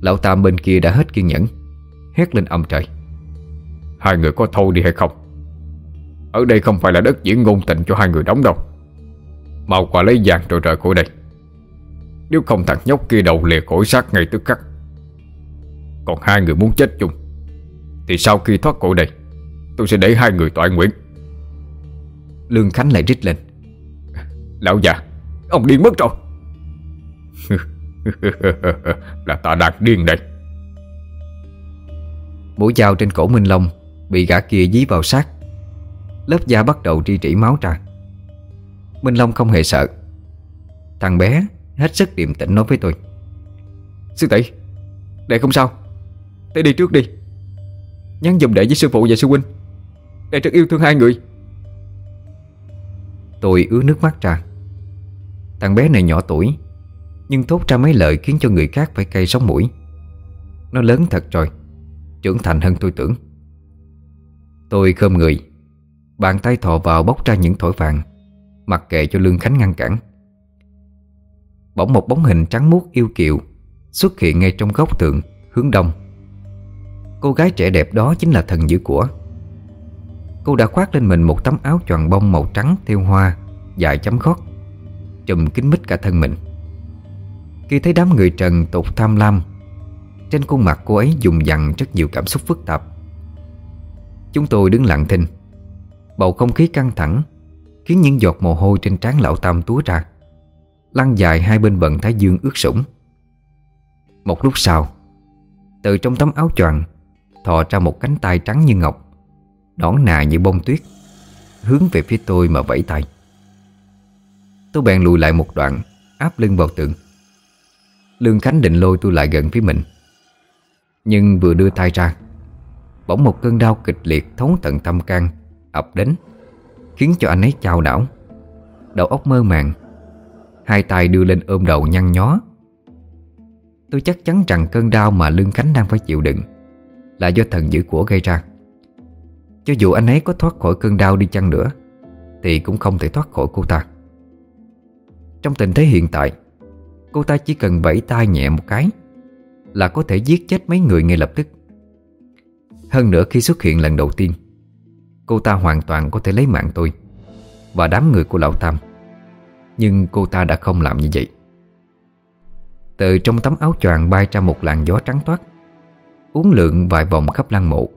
Lão Tam bên kia đã hết kiên nhẫn Hét lên âm trời. Hai người có thâu đi hay không? Ở đây không phải là đất diễn ngôn tình cho hai người đóng đâu. Mau qua lấy vàng rồi rời khỏi đây. Nếu không thằng nhóc kia đầu lìa khỏi xác ngay tức khắc. Còn hai người muốn chết chung Thì sau khi thoát khỏi đây Tôi sẽ để hai người tọa nguyện. Lương Khánh lại rít lên Lão già Ông điên mất rồi. Là ta đang điên đây. Mũi dao trên cổ Minh Long Bị gã kia dí vào sát Lớp da bắt đầu tri trĩ máu ra. Minh Long không hề sợ. Thằng bé hết sức điềm tĩnh nói với tôi. Sư tỷ Đệ không sao. Đệ đi trước đi. Nhắn dùm đệ với sư phụ và sư huynh. Đệ rất yêu thương hai người. Tôi ứa nước mắt ra Thằng bé này nhỏ tuổi, Nhưng thốt ra mấy lời khiến cho người khác phải cay sống mũi. Nó lớn thật rồi, Trưởng thành hơn tôi tưởng. Tôi khơm người, Bàn tay thò vào bóc ra những thổi vàng, Mặc kệ cho Lương Khánh ngăn cản. Bỗng một bóng hình trắng muốt yêu kiều Xuất hiện ngay trong góc tường Hướng đông. Cô gái trẻ đẹp đó chính là thần dữ của. Cô đã khoác lên mình một tấm áo choàng bông màu trắng theo hoa, Dài chấm gót Trùm kín mít cả thân mình. Khi thấy đám người trần tục tham lam, Trên khuôn mặt cô ấy dùng dằn rất nhiều cảm xúc phức tạp. Chúng tôi đứng lặng thinh, Bầu không khí căng thẳng, Khiến những giọt mồ hôi trên trán lão Tam túa ra, Lăn dài hai bên bận thái dương ướt sũng. Một lúc sau, Từ trong tấm áo choàng, Thò ra một cánh tay trắng như ngọc, Nõn nà như bông tuyết, Hướng về phía tôi mà vẫy tay. Tôi bèn lùi lại một đoạn, Áp lưng vào tường. Lương Khánh định lôi tôi lại gần phía mình. Nhưng vừa đưa tay ra, Bỗng một cơn đau kịch liệt thấu tận tâm can, ập đến, Khiến cho anh ấy chao đảo Đầu óc mơ màng, Hai tay đưa lên ôm đầu nhăn nhó. Tôi chắc chắn rằng cơn đau mà Lương Khánh đang phải chịu đựng Là do thần dữ của gây ra. Cho dù anh ấy có thoát khỏi cơn đau đi chăng nữa, Thì cũng không thể thoát khỏi cô ta. Trong tình thế hiện tại, Cô ta chỉ cần vẫy tay nhẹ một cái Là có thể giết chết mấy người ngay lập tức. Hơn nữa khi xuất hiện lần đầu tiên, Cô ta hoàn toàn có thể lấy mạng tôi Và đám người của Lão Tam. Nhưng cô ta đã không làm như vậy. Từ trong tấm áo choàng bay ra một làn gió trắng toát, Uốn lượn vài vòng khắp lăng mộ,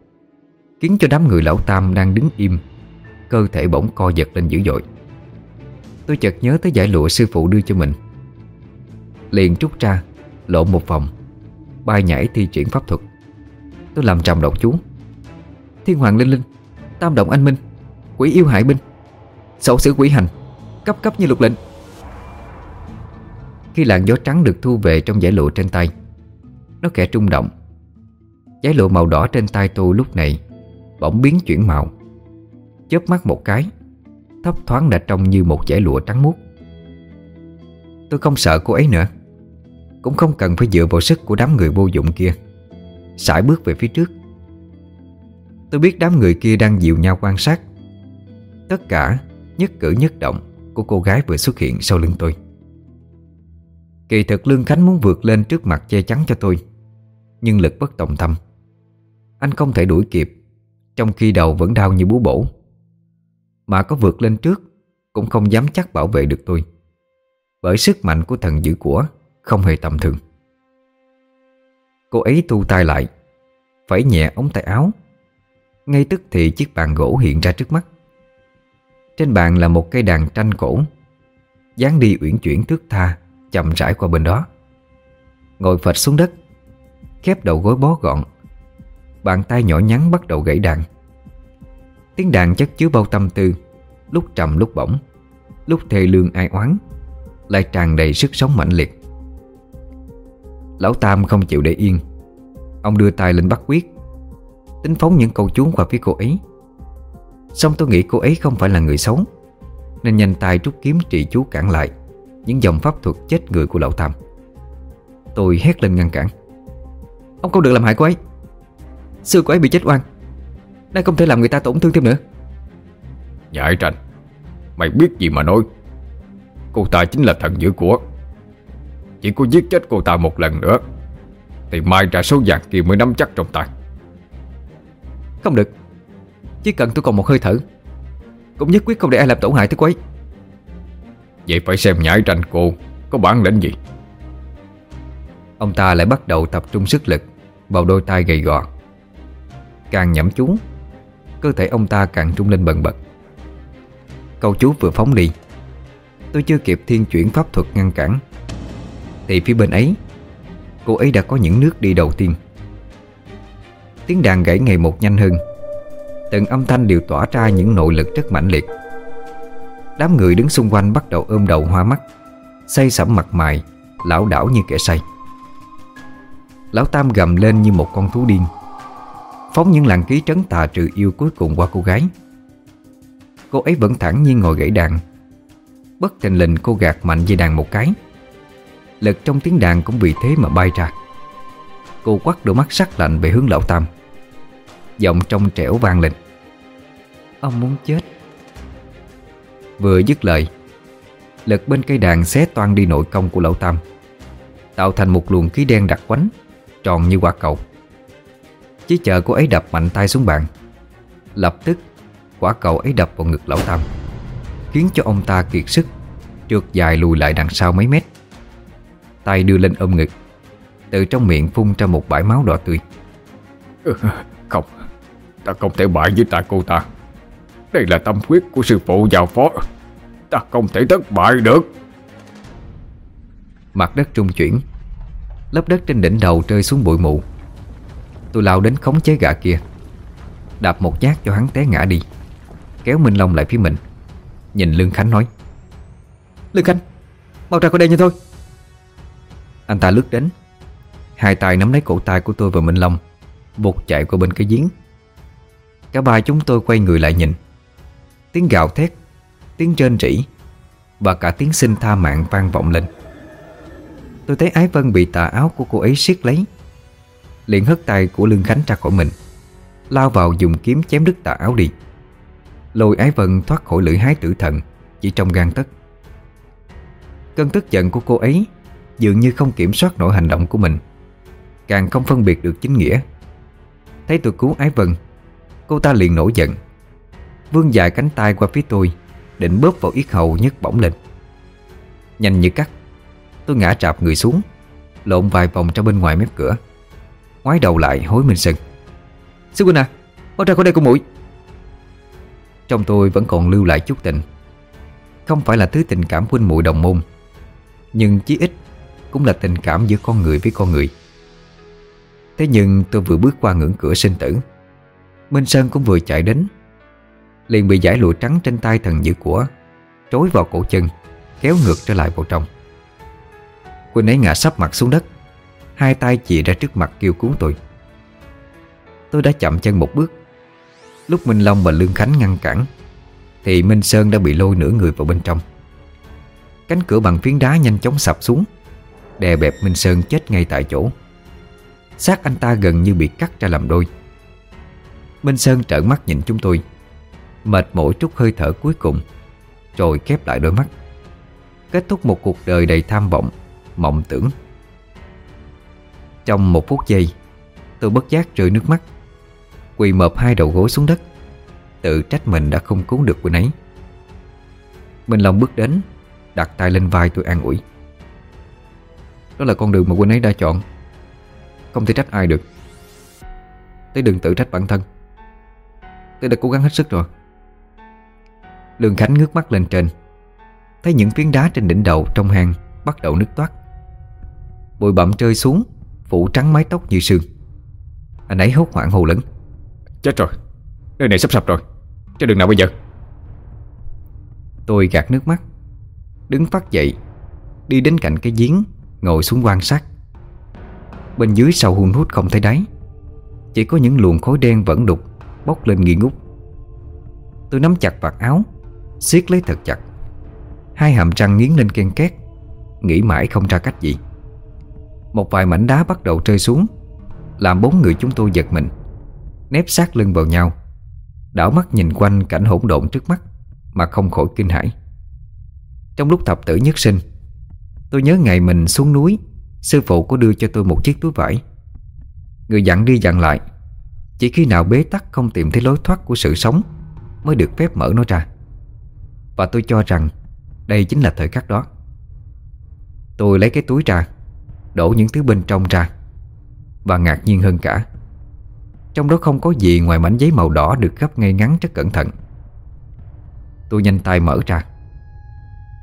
Khiến cho đám người Lão Tam đang đứng im, Cơ thể bỗng co giật lên dữ dội. Tôi chợt nhớ tới giải lụa sư phụ đưa cho mình. Liền trút ra Lộ một vòng. Bay nhảy thi triển pháp thuật. Tôi làm trầm độc chú. Thiên hoàng linh linh, Tam động anh minh, Quỷ yêu hại binh Sổ sử quỷ hành, Cấp cấp như lục lệnh. Khi làn gió trắng được thu về trong giải lụa trên tay, Nó kẻ trung động. Giải lụa màu đỏ trên tay tôi lúc này Bỗng biến chuyển màu. Chớp mắt một cái Thấp thoáng đã trông như một giải lụa trắng muốt. Tôi không sợ cô ấy nữa. Cũng không cần phải dựa vào sức của đám người vô dụng kia. Sải bước về phía trước. Tôi biết đám người kia đang dịu nhau quan sát. Tất cả, nhất cử nhất động Của cô gái vừa xuất hiện sau lưng tôi. Kỳ thực Lương Khánh muốn vượt lên trước mặt che chắn cho tôi, Nhưng lực bất tòng tâm. Anh không thể đuổi kịp, Trong khi đầu vẫn đau như bú bổ. Mà có vượt lên trước, Cũng không dám chắc bảo vệ được tôi. Bởi sức mạnh của thần dữ của Không hề tầm thường. Cô ấy tu tay lại, Phải nhẹ ống tay áo. Ngay tức thì chiếc bàn gỗ hiện ra trước mắt. Trên bàn là một cây đàn tranh cổ, dáng đi uyển chuyển thước tha, Chậm rãi qua bên đó. Ngồi phật xuống đất, Khép đầu gối bó gọn. Bàn tay nhỏ nhắn bắt đầu gãy đàn. Tiếng đàn chất chứa bao tâm tư, Lúc trầm lúc bổng, Lúc thề lương ai oán, Lại tràn đầy sức sống mạnh liệt. Lão Tam không chịu để yên, Ông đưa tay lên bắt quyết, Tính phóng những câu chú qua phía cô ấy. Xong tôi nghĩ cô ấy không phải là người xấu, Nên nhanh tay rút kiếm trị chú cản lại Những dòng pháp thuật chết người của lão Tam. Tôi hét lên ngăn cản. Ông không được làm hại cô ấy. Sư cô ấy bị chết oan Nay không thể làm người ta tổn thương thêm nữa. Nhại tranh Mày biết gì mà nói. Cô ta chính là thần dữ của. Chỉ có giết chết cô ta một lần nữa Thì mai trả số vàng kia mới nắm chắc trong tay. Không được. Chỉ cần tôi còn một hơi thở Cũng nhất quyết không để ai làm tổn hại tới cô ấy. Vậy phải xem nhảy tranh cô Có bản lĩnh gì. Ông ta lại bắt đầu tập trung sức lực Vào đôi tay gầy gò. Càng nhẩm chú Cơ thể ông ta càng trung lên bần bật. Câu chú vừa phóng đi. Tôi chưa kịp thiên chuyển pháp thuật ngăn cản. Thì phía bên ấy, Cô ấy đã có những nước đi đầu tiên. Tiếng đàn gãy ngày một nhanh hơn. Từng âm thanh đều tỏa ra những nội lực rất mãnh liệt. Đám người đứng xung quanh bắt đầu ôm đầu hoa mắt, Say sẩm mặt mày Lão đảo như kẻ say. Lão Tam gầm lên như một con thú điên. Phóng những làn khí trấn tà trừ yêu cuối cùng qua cô gái. Cô ấy vẫn thẳng nhiên ngồi gãy đàn. Bất thình lình cô gạt mạnh dây đàn một cái. Lực trong tiếng đàn cũng vì thế mà bay ra. Cô quắt đôi mắt sắc lạnh về hướng lão Tam. Giọng trong trẻo vang lên. Ông muốn chết. Vừa dứt lời, Lực bên cây đàn xé toan đi nội công của lão Tam, Tạo thành một luồng khí đen đặc quánh, Tròn như quả cầu. Chỉ chờ cô ấy đập mạnh tay xuống bàn. Lập tức Quả cầu ấy đập vào ngực lão Tam Khiến cho ông ta kiệt sức Trượt dài lùi lại đằng sau mấy mét. Tay đưa lên ôm ngực Từ trong miệng phun ra một bãi máu đỏ tươi. Không Ta không thể bại với ta cô ta. Đây là tâm huyết của sư phụ giao phó. Ta không thể thất bại được. Mặt đất trung chuyển Lớp đất trên đỉnh đầu rơi xuống bụi mù Tôi lao đến khống chế gã kia. Đạp một nhát cho hắn té ngã đi. Kéo Minh Long lại phía mình. Nhìn Lương Khánh nói. Lương Khánh Mau ra khỏi đây nhanh thôi. Anh ta lướt đến. Hai tay nắm lấy cổ tay của tôi và Minh Long Buộc chạy qua bên cái giếng. Cả ba chúng tôi quay người lại nhìn. Tiếng gào thét Tiếng rên rỉ Và cả tiếng xin tha mạng vang vọng lên. Tôi thấy Ái Vân bị tà áo của cô ấy siết lấy liền hất tay của Lương Khánh ra khỏi mình, Lao vào dùng kiếm chém đứt tà áo đi. Lôi Ái Vân thoát khỏi lưỡi hái tử thần Chỉ trong gan tất Cơn tức giận của cô ấy Dường như không kiểm soát nổi hành động của mình, Càng không phân biệt được chính nghĩa. Thấy tôi cứu Ái Vân, Cô ta liền nổi giận Vương dài cánh tay qua phía tôi, Định bóp vào yết hầu nhấc bổng lên. Nhanh như cắt, Tôi ngã trạp người xuống, Lộn vài vòng ra bên ngoài mép cửa. Ngoái đầu lại hối Minh Sơn. Sư huynh à Mau ra khỏi đây con mũi. Trong tôi vẫn còn lưu lại chút tình. Không phải là thứ tình cảm huynh muội đồng môn, Nhưng chí ít Cũng là tình cảm giữa con người với con người. Thế nhưng tôi vừa bước qua ngưỡng cửa sinh tử, Minh Sơn cũng vừa chạy đến, Liền bị giải lụa trắng trên tay thần dữ của Trối vào cổ chân, Kéo ngược trở lại vào trong. Quỳnh ấy ngã sắp mặt xuống đất. Hai tay chìa ra trước mặt kêu cứu tôi. Tôi đã chậm chân một bước. Lúc Minh Long và Lương Khánh ngăn cản, Thì Minh Sơn đã bị lôi nửa người vào bên trong. Cánh cửa bằng phiến đá nhanh chóng sập xuống, Đè bẹp Minh Sơn chết ngay tại chỗ. Xác anh ta gần như bị cắt ra làm đôi. Minh Sơn trợn mắt nhìn chúng tôi, Mệt mỏi trút hơi thở cuối cùng, Rồi khép lại đôi mắt. Kết thúc một cuộc đời đầy tham vọng, Mộng tưởng. Trong một phút giây, Tôi bất giác rơi nước mắt, Quỳ mập hai đầu gối xuống đất, Tự trách mình đã không cứu được quỳnh ấy Minh Long bước đến, Đặt tay lên vai tôi an ủi. Đó là con đường mà quỳnh ấy đã chọn. Không thể trách ai được. Thế đừng tự trách bản thân. Tôi đã cố gắng hết sức rồi. Lương Khánh ngước mắt lên trên, Thấy những phiến đá trên đỉnh đầu trong hang Bắt đầu nứt toát. Bụi bặm rơi xuống Phủ trắng mái tóc như sương. Anh ấy hốt hoảng hồ lớn. Chết rồi. Nơi này sắp sập rồi. Trên đường nào bây giờ? Tôi gạt nước mắt. Đứng phát dậy Đi đến cạnh cái giếng Ngồi xuống quan sát. Bên dưới sâu hun hút không thấy đáy Chỉ có những luồng khối đen vẫn đục Bốc lên nghi ngút. Tôi nắm chặt vạt áo siết lấy thật chặt. Hai hàm răng nghiến lên ken két Nghĩ mãi không ra cách gì một vài mảnh đá bắt đầu rơi xuống, Làm bốn người chúng tôi giật mình, Nép sát lưng vào nhau. Đảo mắt nhìn quanh cảnh hỗn độn trước mắt Mà không khỏi kinh hãi. Trong lúc thập tử nhất sinh, Tôi nhớ ngày mình xuống núi, Sư phụ có đưa cho tôi một chiếc túi vải. Người dặn đi dặn lại, Chỉ khi nào bế tắc không tìm thấy lối thoát của sự sống Mới được phép mở nó ra. Và tôi cho rằng Đây chính là thời khắc đó. Tôi lấy cái túi ra Đổ những thứ bên trong ra. Và ngạc nhiên hơn cả. Trong đó không có gì ngoài mảnh giấy màu đỏ Được gấp ngay ngắn rất cẩn thận. Tôi nhanh tay mở ra.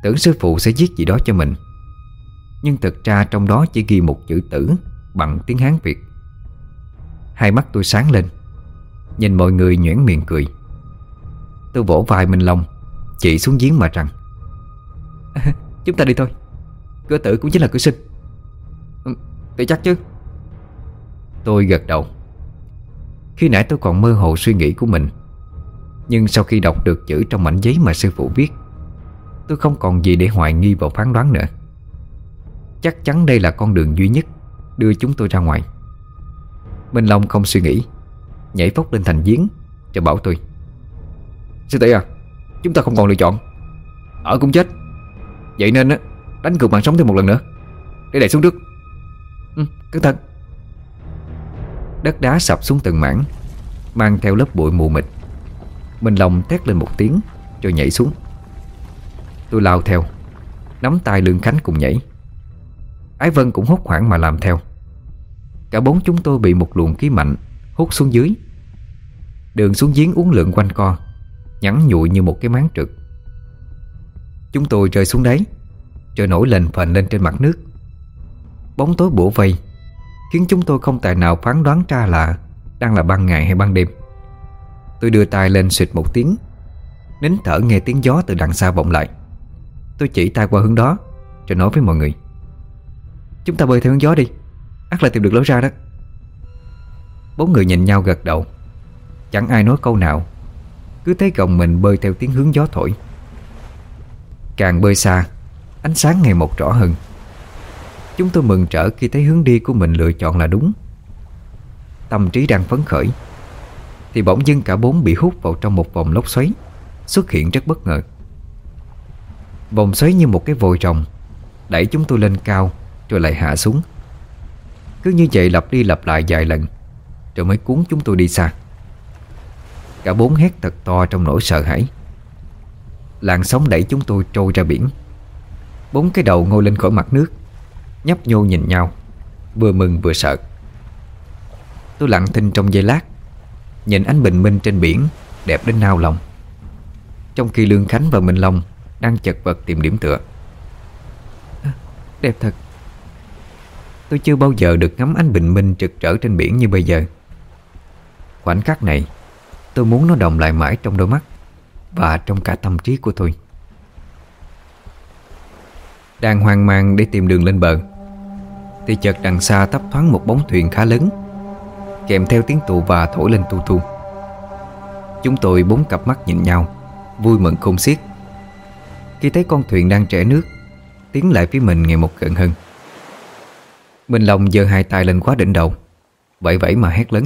Tưởng sư phụ sẽ viết gì đó cho mình. Nhưng thực ra trong đó chỉ ghi một chữ tử Bằng tiếng Hán Việt. Hai mắt tôi sáng lên, Nhìn mọi người nhoẻn miệng cười. Tôi vỗ vai Minh Long, Chỉ xuống giếng mà rằng, Chúng ta đi thôi. Cửa tử cũng chính là cửa sinh. Tôi chắc chứ? Tôi gật đầu. Khi nãy tôi còn mơ hồ suy nghĩ của mình, Nhưng sau khi đọc được chữ trong mảnh giấy mà sư phụ viết, Tôi không còn gì để hoài nghi vào phán đoán nữa. Chắc chắn đây là con đường duy nhất Đưa chúng tôi ra ngoài. Minh Long không suy nghĩ, Nhảy phốc lên thành giếng Rồi bảo tôi. Sư tỷ à Chúng ta không còn lựa chọn. Ở cũng chết. Vậy nên á, Đánh cược mạng sống thêm một lần nữa. Để đẩy xuống trước. Ừ cẩn thận. Đất đá sập xuống từng mảng, Mang theo lớp bụi mù mịt. Mình lòng thét lên một tiếng, Rồi nhảy xuống. Tôi lao theo, Nắm tay Lương Khánh cùng nhảy. Ái Vân cũng hốt hoảng mà làm theo. Cả bốn chúng tôi bị một luồng khí mạnh Hút xuống dưới. Đường xuống giếng uốn lượn quanh co Nhắn nhụi như một cái máng trực Chúng tôi rơi xuống đáy Rồi nổi lên phền lên trên mặt nước. Bóng tối bủa vây, Khiến chúng tôi không tài nào phán đoán ra là Đang là ban ngày hay ban đêm. Tôi đưa tay lên xịt một tiếng, Nín thở nghe tiếng gió từ đằng xa vọng lại. Tôi chỉ tay qua hướng đó, Rồi nói với mọi người, Chúng ta bơi theo hướng gió đi, ắt là tìm được lối ra đó. Bốn người nhìn nhau gật đầu, Chẳng ai nói câu nào, Cứ thấy gồng mình bơi theo tiếng hướng gió thổi. Càng bơi xa, Ánh sáng ngày một rõ hơn. Chúng tôi mừng trở khi thấy hướng đi của mình lựa chọn là đúng. Tâm trí đang phấn khởi, Thì bỗng dưng cả bốn bị hút vào trong một vòng lốc xoáy, Xuất hiện rất bất ngờ. Vòng xoáy như một cái vòi rồng, Đẩy chúng tôi lên cao Rồi lại hạ xuống. Cứ như vậy lặp đi lặp lại vài lần, Rồi mới cuốn chúng tôi đi xa. Cả bốn hét thật to trong nỗi sợ hãi. Làn sóng đẩy chúng tôi trôi ra biển. Bốn cái đầu ngôi lên khỏi mặt nước Nhấp nhô nhìn nhau. Vừa mừng vừa sợ. Tôi lặng thinh trong giây lát Nhìn ánh bình minh trên biển Đẹp đến nao lòng. Trong khi Lương Khánh và Minh Long Đang chật vật tìm điểm tựa. À, Đẹp thật. Tôi chưa bao giờ được ngắm ánh bình minh trực trở trên biển như bây giờ. Khoảnh khắc này Tôi muốn nó đồng lại mãi trong đôi mắt Và trong cả tâm trí của tôi. Đang hoang mang để tìm đường lên bờ thì chợt đằng xa thấp thoáng một bóng thuyền khá lớn Kèm theo tiếng tù và thổi lên tu tu. Chúng tôi bốn cặp mắt nhìn nhau Vui mừng không xiết. Khi thấy con thuyền đang trẻ nước Tiến lại phía mình ngày một gần hơn. Minh Long giơ hai tay lên quá đỉnh đầu Vậy vậy mà hét lớn.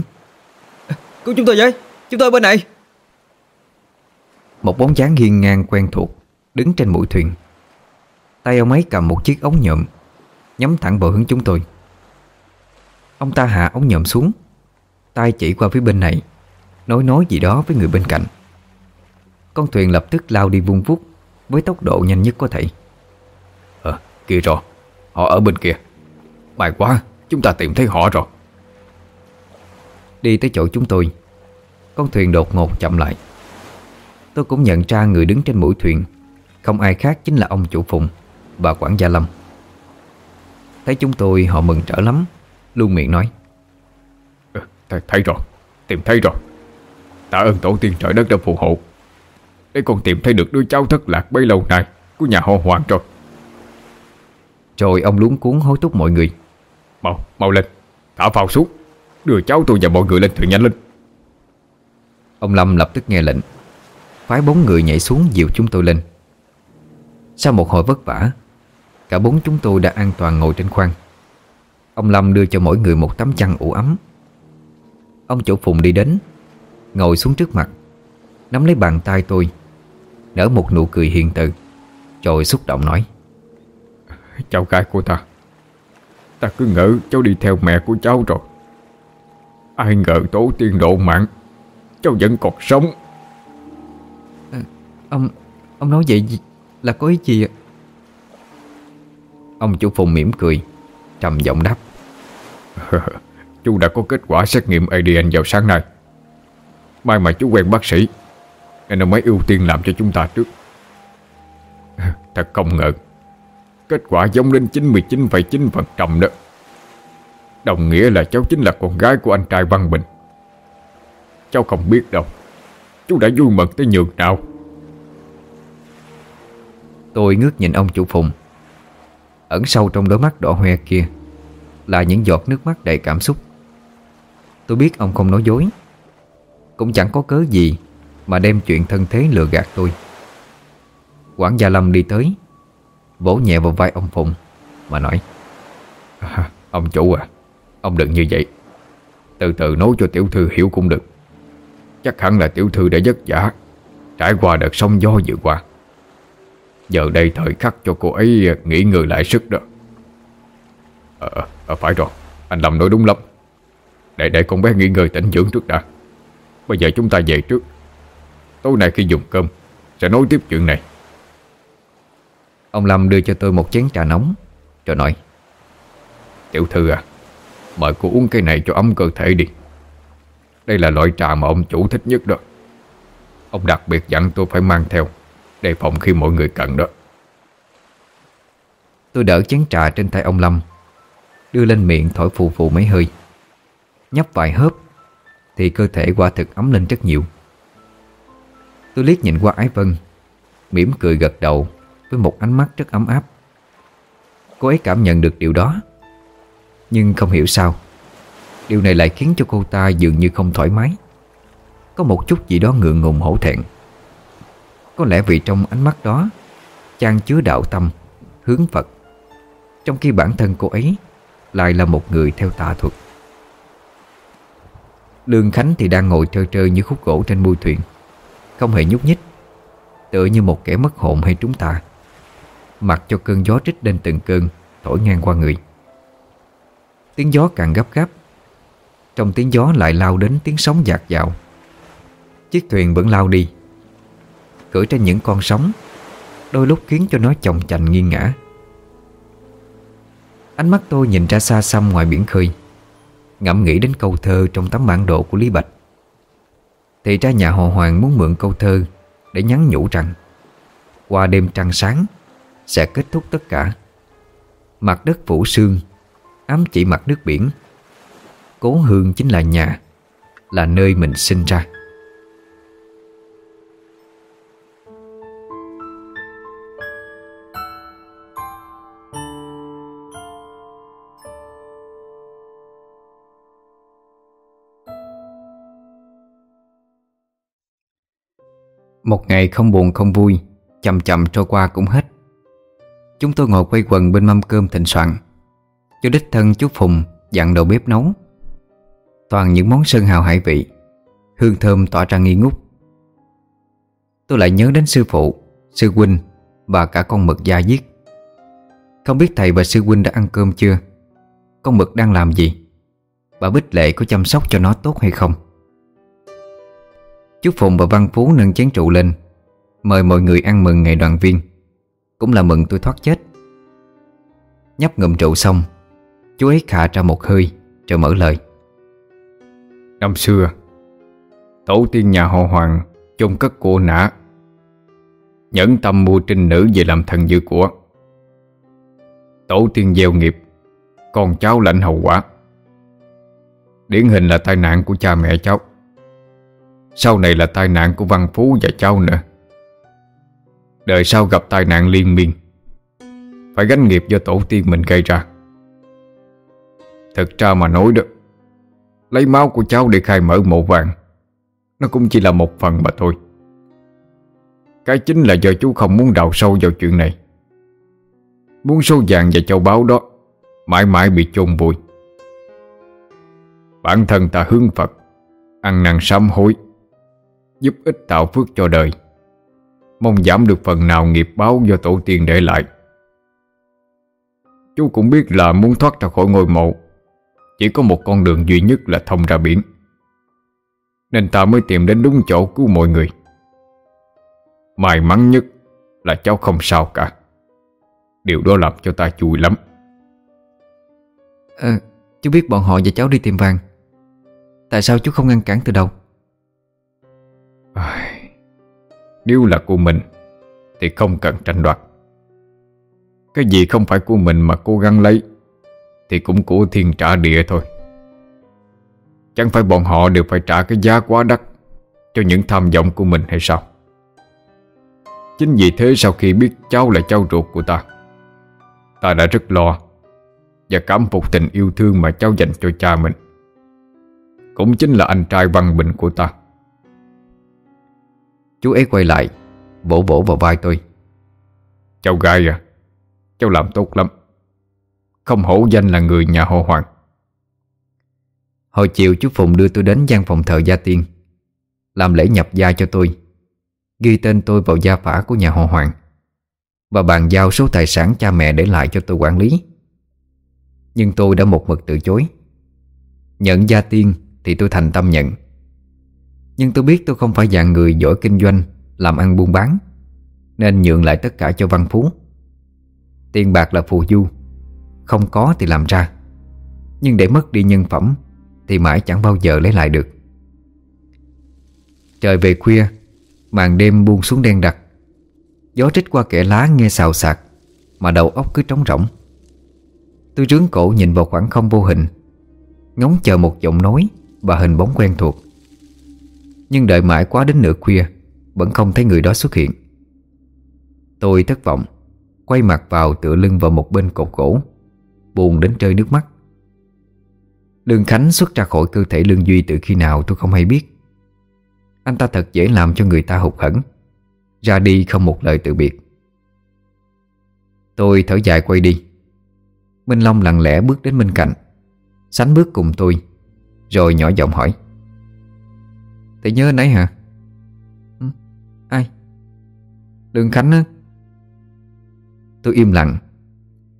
Cứu chúng tôi với Chúng tôi bên này. Một bóng dáng hiên ngang quen thuộc Đứng trên mũi thuyền. Tay ông ấy cầm một chiếc ống nhộm Nhắm thẳng vào hướng chúng tôi. Ông ta hạ ống nhộm xuống. Tay chỉ qua phía bên này. Nói nói gì đó với người bên cạnh. Con thuyền lập tức lao đi vung vút Với tốc độ nhanh nhất có thể. Ờ, kia rồi. Họ ở bên kia. May quá, chúng ta tìm thấy họ rồi. Đi tới chỗ chúng tôi Con thuyền đột ngột chậm lại. Tôi cũng nhận ra người đứng trên mũi thuyền. Không ai khác chính là ông chủ phụng Và quản gia Lâm Thấy chúng tôi họ mừng trở lắm. Luôn miệng nói. Ừ, Thấy, thấy rồi, tìm thấy rồi. Tạ ơn tổ tiên trời đất đã phù hộ. Để con tìm thấy được đứa cháu thất lạc bấy lâu nay Của nhà họ Hoàng rồi Rồi ông luống cuốn hối thúc mọi người. Mau, mau lên Thả phao xuống. Đưa cháu tôi và mọi người lên thuyền nhanh lên. Ông Lâm lập tức nghe lệnh. Phái bốn người nhảy xuống dìu chúng tôi lên. Sau một hồi vất vả Cả bốn chúng tôi đã an toàn ngồi trên khoang. Ông Lâm đưa cho mỗi người một tấm chăn ủ ấm. Ông chủ phùng đi đến Ngồi xuống trước mặt Nắm lấy bàn tay tôi Nở một nụ cười hiền từ Rồi xúc động nói. Cháu gái của ta Ta cứ ngỡ cháu đi theo mẹ của cháu rồi. Ai ngờ tổ tiên độ mạng Cháu vẫn còn sống. À, Ông Ông nói vậy là có ý gì ạ Ông chủ Phùng mỉm cười Trầm giọng đáp. Chú đã có kết quả xét nghiệm ADN vào sáng nay. Mai mà chú quen bác sĩ Nên ông mới ưu tiên làm cho chúng ta trước. Thật không ngờ Kết quả giống đến 99,9% đó. Đồng nghĩa là cháu chính là con gái của anh trai Văn Bình. Cháu không biết đâu Chú đã vui mừng tới nhường nào. Tôi ngước nhìn ông chủ Phùng Ẩn sâu trong đôi mắt đỏ hoe kia Là những giọt nước mắt đầy cảm xúc. Tôi biết ông không nói dối. Cũng chẳng có cớ gì Mà đem chuyện thân thế lừa gạt tôi. Quản gia Lâm đi tới Vỗ nhẹ vào vai ông Phùng Mà nói à, Ông chủ à Ông đừng như vậy. Từ từ nói cho tiểu thư hiểu cũng được. Chắc hẳn là tiểu thư đã vất vả Trải qua đợt sóng gió vừa qua. Giờ đây thời khắc cho cô ấy nghỉ ngơi lại sức đó. Ờ, à, phải rồi Anh Lâm nói đúng lắm. Để để con bé nghỉ ngơi tỉnh dưỡng trước đã. Bây giờ chúng ta về trước. Tối nay khi dùng cơm Sẽ nói tiếp chuyện này. Ông Lâm đưa cho tôi một chén trà nóng Rồi nói Tiểu thư à Mời cô uống cái này cho ấm cơ thể đi. Đây là loại trà mà ông chủ thích nhất đó. Ông đặc biệt dặn tôi phải mang theo Đề phòng khi mọi người cần đó. Tôi đỡ chén trà trên tay ông Lâm, Đưa lên miệng thổi phù phù mấy hơi. Nhấp vài hớp, Thì cơ thể quả thực ấm lên rất nhiều. Tôi liếc nhìn qua Ái Vân, mỉm cười gật đầu Với một ánh mắt rất ấm áp. Cô ấy cảm nhận được điều đó, Nhưng không hiểu sao. Điều này lại khiến cho cô ta dường như không thoải mái. Có một chút gì đó ngượng ngùng hổ thẹn. Có lẽ vì trong ánh mắt đó, chàng chứa đạo tâm, Hướng Phật. Trong khi bản thân cô ấy Lại là một người theo tà thuật. Lương Khánh thì đang ngồi trơ trơ như khúc gỗ trên mui thuyền. Không hề nhúc nhích, Tựa như một kẻ mất hồn hay trúng tà. Mặc cho cơn gió trích lên từng cơn, Thổi ngang qua người. Tiếng gió càng gấp gáp, Trong tiếng gió lại lao đến tiếng sóng dạt dạo Chiếc thuyền vẫn lao đi Cưỡi trên những con sóng, Đôi lúc khiến cho nó chồng chành nghiêng ngã Ánh mắt tôi nhìn ra xa xăm ngoài biển khơi, Ngẫm nghĩ đến câu thơ trong tấm bản đồ của Lý Bạch. Thì ra nhà họ Hoàng muốn mượn câu thơ Để nhắn nhủ rằng, Qua đêm trăng sáng, Sẽ kết thúc tất cả. Mặt đất phủ sương, Ám chỉ mặt nước biển. Cố hương chính là nhà, Là nơi mình sinh ra. Một ngày không buồn không vui, Chậm chậm trôi qua cũng hết. Chúng tôi ngồi quay quần bên mâm cơm thịnh soạn. Cho đích thân chú Phùng dặn đầu bếp nấu. Toàn những món sơn hào hải vị, Hương thơm tỏa ra nghi ngút. Tôi lại nhớ đến sư phụ, Sư huynh Và cả con mực da giết Không biết thầy và sư huynh đã ăn cơm chưa? Con mực đang làm gì? Bà Bích Lệ có chăm sóc cho nó tốt hay không? Chú Phùng và Văn Phú nâng chén trụ lên, Mời mọi người ăn mừng ngày đoàn viên. Cũng là mừng tôi thoát chết. Nhấp ngụm trụ xong, Chú ấy khà ra một hơi, Rồi mở lời. Năm xưa, Tổ tiên nhà họ Hoàng chôn cất cô nã, Nhẫn tâm mua trinh nữ về làm thần dư của. Tổ tiên gieo nghiệp Con cháu lãnh hậu quả. Điển hình là tai nạn của cha mẹ cháu sau này là tai nạn của Văn Phú và cháu nữa. Đời sau gặp tai nạn liên miên, Phải gánh nghiệp do tổ tiên mình gây ra. Thực ra mà nói đó, Lấy máu của cháu để khai mở mộ vàng, Nó cũng chỉ là một phần mà thôi. Cái chính là do chú không muốn đào sâu vào chuyện này. Muốn số vàng và châu báu đó Mãi mãi bị chôn vùi. Bản thân ta hướng Phật, Ăn năn sám hối. Giúp ích tạo phước cho đời. Mong giảm được phần nào nghiệp báo do tổ tiên để lại. Chú cũng biết là muốn thoát ra khỏi ngôi mộ Chỉ có một con đường duy nhất là thông ra biển. Nên ta mới tìm đến đúng chỗ cứu mọi người. May mắn nhất Là cháu không sao cả. Điều đó làm cho ta vui lắm. À, Chú biết bọn họ và cháu đi tìm vàng. Tại sao chú không ngăn cản từ đầu? À, Nếu là của mình Thì không cần tranh đoạt. Cái gì không phải của mình mà cố gắng lấy Thì cũng của thiên trả địa thôi. Chẳng phải bọn họ đều phải trả cái giá quá đắt Cho những tham vọng của mình hay sao? Chính vì thế sau khi biết cháu là cháu ruột của ta Ta đã rất lo Và cảm phục tình yêu thương mà cháu dành cho cha mình. Cũng chính là anh trai văn bình của ta. Chú ấy quay lại Vỗ vỗ vào vai tôi. Cháu gái à Cháu làm tốt lắm. Không hổ danh là người nhà họ Hoàng. Hồi chiều chú Phùng đưa tôi đến gian phòng thờ gia tiên. Làm lễ nhập gia cho tôi Ghi tên tôi vào gia phả của nhà họ Hoàng. Và bàn giao số tài sản cha mẹ để lại cho tôi quản lý. Nhưng tôi đã một mực từ chối. Nhận gia tiên thì tôi thành tâm nhận nhưng tôi biết tôi không phải dạng người giỏi kinh doanh, Làm ăn buôn bán, Nên nhượng lại tất cả cho văn phú. Tiền bạc là phù du, Không có thì làm ra. Nhưng để mất đi nhân phẩm Thì mãi chẳng bao giờ lấy lại được. Trời về khuya, Màn đêm buông xuống đen đặc. Gió trích qua kẽ lá nghe xào xạc, Mà đầu óc cứ trống rỗng. Tôi rướng cổ nhìn vào khoảng không vô hình, Ngóng chờ một giọng nói Và hình bóng quen thuộc. Nhưng đợi mãi quá đến nửa khuya, Vẫn không thấy người đó xuất hiện. Tôi thất vọng, Quay mặt vào tựa lưng vào một bên cột gỗ, Buồn đến rơi nước mắt. Lương Khánh xuất ra khỏi cơ thể Lương Duy từ khi nào tôi không hay biết. Anh ta thật dễ làm cho người ta hụt hẫng, Ra đi không một lời từ biệt. Tôi thở dài quay đi. Minh Long lặng lẽ bước đến bên cạnh, Sánh bước cùng tôi, Rồi nhỏ giọng hỏi. Tự nhớ nãy hả? Ừ, ai? Lương Khánh á. Tôi im lặng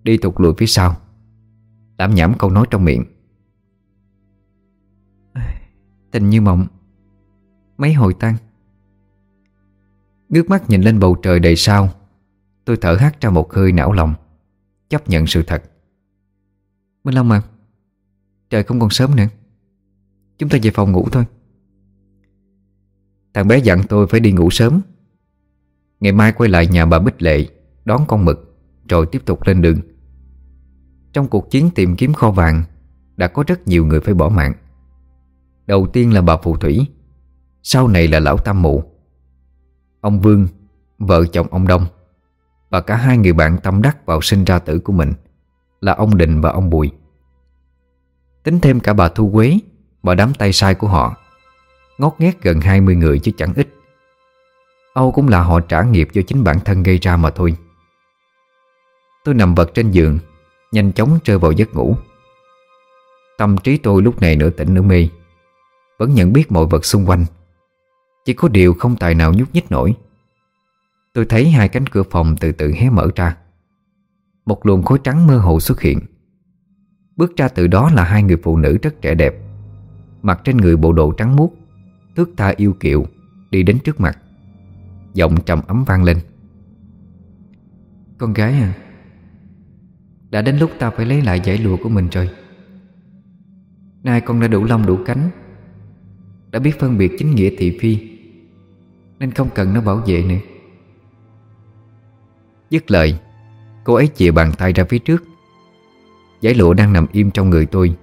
Đi thụt lùi phía sau làm nhảm câu nói trong miệng. Tình như mộng Mấy hồi tan. Ngước mắt nhìn lên bầu trời đầy sao Tôi thở hắt ra một hơi não lòng Chấp nhận sự thật. Minh Long mà Trời không còn sớm nữa. Chúng ta về phòng ngủ thôi. Thằng bé dặn tôi phải đi ngủ sớm. Ngày mai quay lại nhà bà Bích Lệ, Đón con mực, Rồi tiếp tục lên đường. Trong cuộc chiến tìm kiếm kho vàng, Đã có rất nhiều người phải bỏ mạng. Đầu tiên là bà phù thủy, sau này là lão Tam Mụ. Ông Vương, Vợ chồng ông Đông, Và cả hai người bạn tâm đắc vào sinh ra tử của mình, Là ông Định và ông Bùi. Tính thêm cả bà Thu Quế Và đám tay sai của họ Ngót nghét gần 20 người chứ chẳng ít. Âu cũng là họ trả nghiệp do chính bản thân gây ra mà thôi. Tôi nằm vật trên giường, Nhanh chóng rơi vào giấc ngủ. Tâm trí tôi lúc này nửa tỉnh nửa mê, Vẫn nhận biết mọi vật xung quanh. Chỉ có điều không tài nào nhúc nhích nổi. Tôi thấy hai cánh cửa phòng từ từ hé mở ra. Một luồng khối trắng mơ hồ xuất hiện. Bước ra từ đó là hai người phụ nữ rất trẻ đẹp, Mặc trên người bộ đồ trắng muốt. Thước tha yêu kiệu Đi đến trước mặt. Giọng trầm ấm vang lên. Con gái à Đã đến lúc ta phải lấy lại giải lụa của mình rồi. Nay con đã đủ lông đủ cánh, Đã biết phân biệt chính nghĩa thị phi, nên không cần nó bảo vệ nữa. Dứt lời, Cô ấy chìa bàn tay ra phía trước. Giải lụa đang nằm im trong người tôi,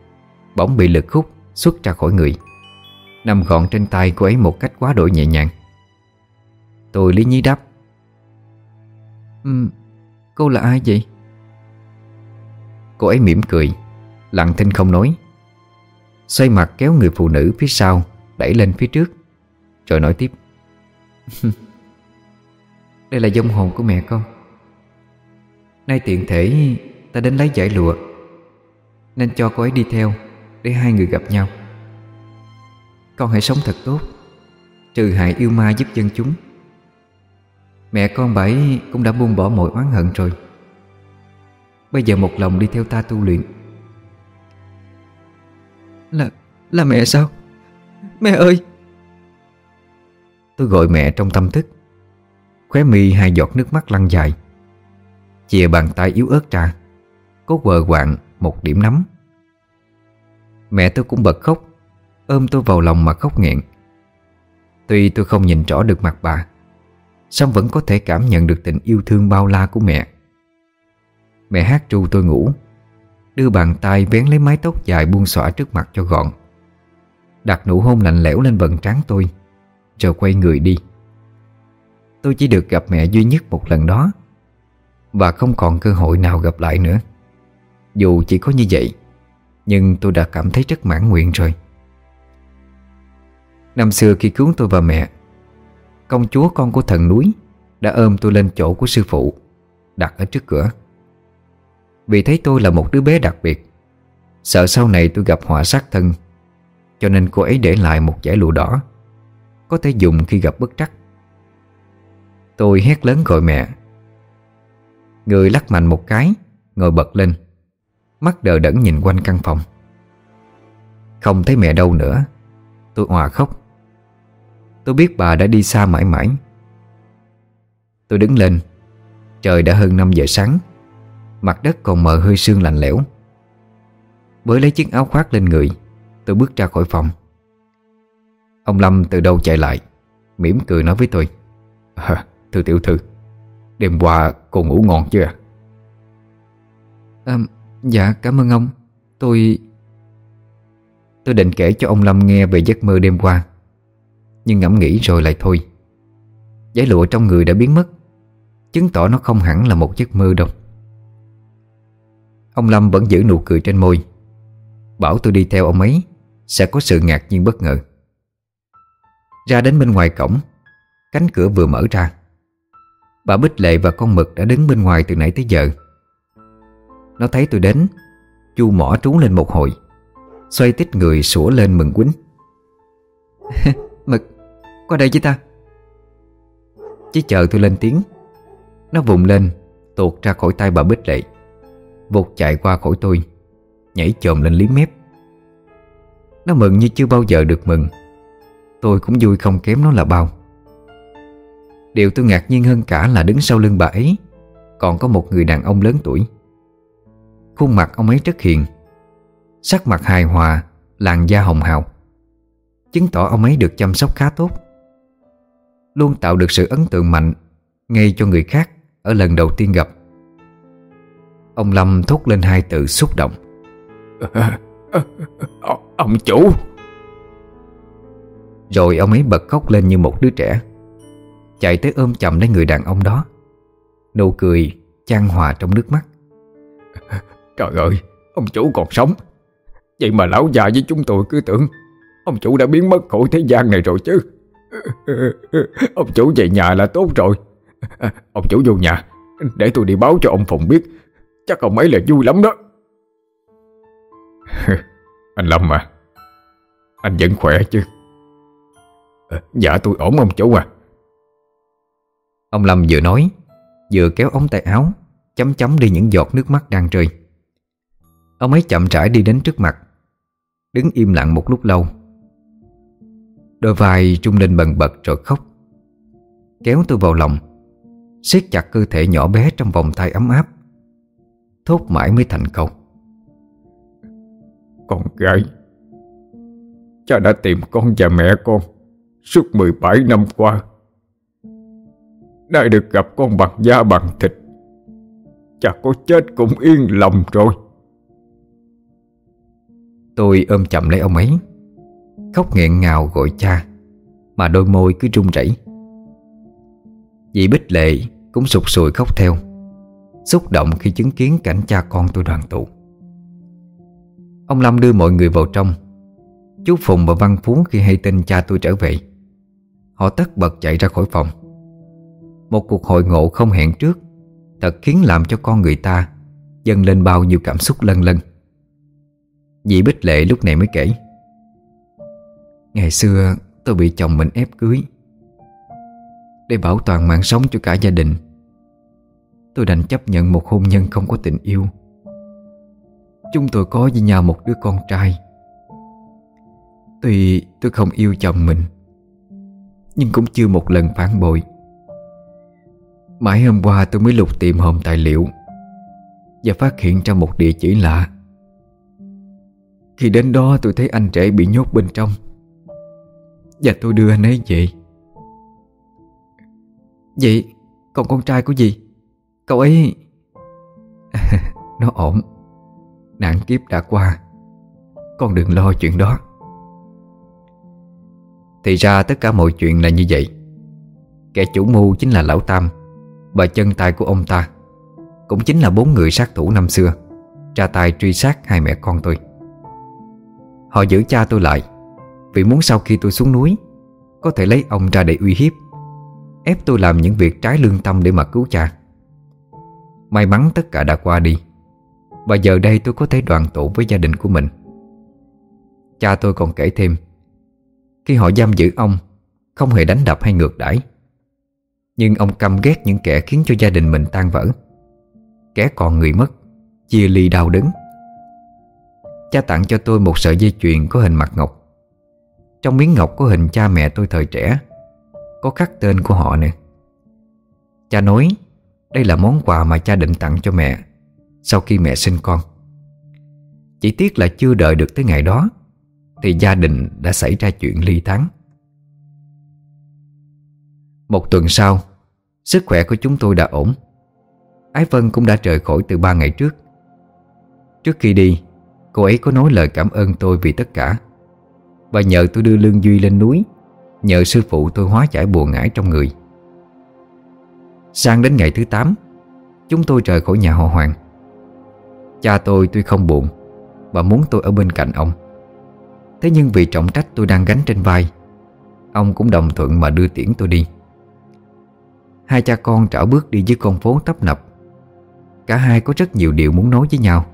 Bỗng bị lực hút xuất ra khỏi người. Nằm gọn trên tay cô ấy một cách quá đổi nhẹ nhàng. Tôi lý nhí đáp. Um, Cô là ai vậy? Cô ấy mỉm cười Lặng thinh không nói. Xoay mặt kéo người phụ nữ phía sau Đẩy lên phía trước Rồi nói tiếp. Đây là dông hồn của mẹ con. Nay tiện thể ta đến lấy giải lụa Nên cho cô ấy đi theo Để hai người gặp nhau. Con hãy sống thật tốt. Trừ hại yêu ma giúp dân chúng. Mẹ con bảy cũng đã buông bỏ mọi oán hận rồi. Bây giờ một lòng đi theo ta tu luyện. Là, là mẹ sao? Mẹ ơi! Tôi gọi mẹ trong tâm thức. Khóe mi hai giọt nước mắt lăn dài. Chìa bàn tay yếu ớt ra. Cố quờ quạng một điểm nắm. Mẹ tôi cũng bật khóc. Ôm tôi vào lòng mà khóc nghẹn. Tuy tôi không nhìn rõ được mặt bà, song vẫn có thể cảm nhận được tình yêu thương bao la của mẹ. Mẹ hát ru tôi ngủ, Đưa bàn tay vén lấy mái tóc dài buông xõa trước mặt cho gọn. Đặt nụ hôn lạnh lẽo lên vần trán tôi, Rồi quay người đi. Tôi chỉ được gặp mẹ duy nhất một lần đó, Và không còn cơ hội nào gặp lại nữa. Dù chỉ có như vậy, Nhưng tôi đã cảm thấy rất mãn nguyện rồi. Năm xưa khi cứu tôi và mẹ, Công chúa con của thần núi Đã ôm tôi lên chỗ của sư phụ, Đặt ở trước cửa. Vì thấy tôi là một đứa bé đặc biệt, Sợ sau này tôi gặp họa sát thân, Cho nên cô ấy để lại một giải lụa đỏ, Có thể dùng khi gặp bất trắc. Tôi hét lớn gọi mẹ. Người lắc mạnh một cái, Ngồi bật lên, Mắt đờ đẫn nhìn quanh căn phòng. Không thấy mẹ đâu nữa, Tôi hòa khóc. Tôi biết bà đã đi xa mãi mãi. Tôi đứng lên. Trời đã hơn 5 giờ sáng. Mặt đất còn mờ hơi sương lạnh lẽo. Với lấy chiếc áo khoác lên người Tôi bước ra khỏi phòng. Ông Lâm từ đâu chạy lại? Mỉm cười nói với tôi. À, Thưa tiểu thư Đêm qua cô ngủ ngon chưa? À, Dạ cảm ơn ông. Tôi Tôi định kể cho ông Lâm nghe về giấc mơ đêm qua nhưng ngẫm nghĩ rồi lại thôi. Giấy lụa trong người đã biến mất, Chứng tỏ nó không hẳn là một giấc mơ đâu. Ông Lâm vẫn giữ nụ cười trên môi, Bảo tôi đi theo ông ấy Sẽ có sự ngạc nhiên bất ngờ. Ra đến bên ngoài cổng, Cánh cửa vừa mở ra. Bà Bích Lệ và con Mực đã đứng bên ngoài từ nãy tới giờ. Nó thấy tôi đến, Chu mỏ trú lên một hồi, Xoay tít người sủa lên mừng quýnh. Qua đây với ta? Chỉ chờ tôi lên tiếng, Nó vùng lên, Tuột ra khỏi tay bà Bích Lệ, Vụt chạy qua khỏi tôi, Nhảy chồm lên liếm mép. Nó mừng như chưa bao giờ được mừng, Tôi cũng vui không kém nó là bao. Điều tôi ngạc nhiên hơn cả là đứng sau lưng bà ấy, Còn có một người đàn ông lớn tuổi. Khuôn mặt ông ấy rất hiền, Sắc mặt hài hòa, Làn da hồng hào, Chứng tỏ ông ấy được chăm sóc khá tốt. Luôn tạo được sự ấn tượng mạnh Ngay cho người khác Ở lần đầu tiên gặp. Ông Lâm thốt lên hai từ xúc động. Ông chủ. Rồi ông ấy bật khóc lên như một đứa trẻ Chạy tới ôm chầm lấy người đàn ông đó Nụ cười chan hòa trong nước mắt. Trời ơi Ông chủ còn sống. Vậy mà lão già với chúng tôi cứ tưởng Ông chủ đã biến mất khỏi thế gian này rồi chứ Ông chủ về nhà là tốt rồi. Ông chủ vô nhà, Để tôi đi báo cho ông Phùng biết. Chắc ông ấy là vui lắm đó. Anh Lâm à Anh vẫn khỏe chứ? Dạ tôi ổn ông chủ à. Ông Lâm vừa nói, Vừa kéo ống tay áo, Chấm chấm đi những giọt nước mắt đang rơi. Ông ấy chậm rãi đi đến trước mặt, Đứng im lặng một lúc lâu. Đôi vai trung lên bần bật rồi khóc. Kéo tôi vào lòng siết chặt cơ thể nhỏ bé trong vòng tay ấm áp. Thốt mãi mới thành câu. Con gái Cha đã tìm con và mẹ con Suốt 17 năm qua. Nay được gặp con bằng da bằng thịt. Cha có chết cũng yên lòng rồi. Tôi ôm chậm lấy ông ấy Khóc nghẹn ngào gọi cha, Mà đôi môi cứ run rẩy. Dì Bích Lệ cũng sụt sùi khóc theo, Xúc động khi chứng kiến cảnh cha con tôi đoàn tụ. Ông Lâm đưa mọi người vào trong. Chú Phùng và Văn Phú khi hay tin cha tôi trở về, Họ tất bật chạy ra khỏi phòng. Một cuộc hội ngộ không hẹn trước, Thật khiến làm cho con người ta Dâng lên bao nhiêu cảm xúc lân lân Dì Bích Lệ lúc này mới kể Ngày xưa, tôi bị chồng mình ép cưới. Để bảo toàn mạng sống cho cả gia đình, Tôi đành chấp nhận một hôn nhân không có tình yêu. Chúng tôi có với nhau một đứa con trai. Tuy tôi không yêu chồng mình, Nhưng cũng chưa một lần phản bội. Mãi hôm qua tôi mới lục tìm hòm tài liệu Và phát hiện ra một địa chỉ lạ. Khi đến đó tôi thấy anh trẻ bị nhốt bên trong. Và tôi đưa anh ấy về. Vậy, còn con trai của gì? Cậu ấy Nó ổn. Nạn kiếp đã qua. Con đừng lo chuyện đó. Thì ra tất cả mọi chuyện là như vậy. Kẻ chủ mưu chính là Lão Tam, Và chân tay của ông ta Cũng chính là bốn người sát thủ năm xưa, Ra tay truy sát hai mẹ con tôi. Họ giữ cha tôi lại vì muốn sau khi tôi xuống núi, Có thể lấy ông ra để uy hiếp, Ép tôi làm những việc trái lương tâm để mà cứu cha. May mắn tất cả đã qua đi, Và giờ đây tôi có thể đoàn tụ với gia đình của mình. Cha tôi còn kể thêm, Khi họ giam giữ ông, Không hề đánh đập hay ngược đãi. Nhưng ông căm ghét những kẻ khiến cho gia đình mình tan vỡ. Kẻ còn người mất, Chia ly đau đớn. Cha tặng cho tôi một sợi dây chuyền có hình mặt ngọc. Trong miếng ngọc có hình cha mẹ tôi thời trẻ, Có khắc tên của họ nè. Cha nói, đây là món quà mà cha định tặng cho mẹ Sau khi mẹ sinh con. Chỉ tiếc là chưa đợi được tới ngày đó, Thì gia đình đã xảy ra chuyện ly tán Một tuần sau, Sức khỏe của chúng tôi đã ổn. Ái Vân cũng đã rời khỏi từ ba ngày trước. Trước khi đi, Cô ấy có nói lời cảm ơn tôi vì tất cả. Và nhờ tôi đưa Lương Duy lên núi, Nhờ sư phụ tôi hóa giải buồn ngải trong người. Sang đến ngày thứ 8 Chúng tôi rời khỏi nhà họ Hoàng. Cha tôi tuy không buồn Và muốn tôi ở bên cạnh ông, Thế nhưng vì trọng trách tôi đang gánh trên vai, Ông cũng đồng thuận mà đưa tiễn tôi đi. Hai cha con trở bước đi dưới con phố tấp nập. Cả hai có rất nhiều điều muốn nói với nhau,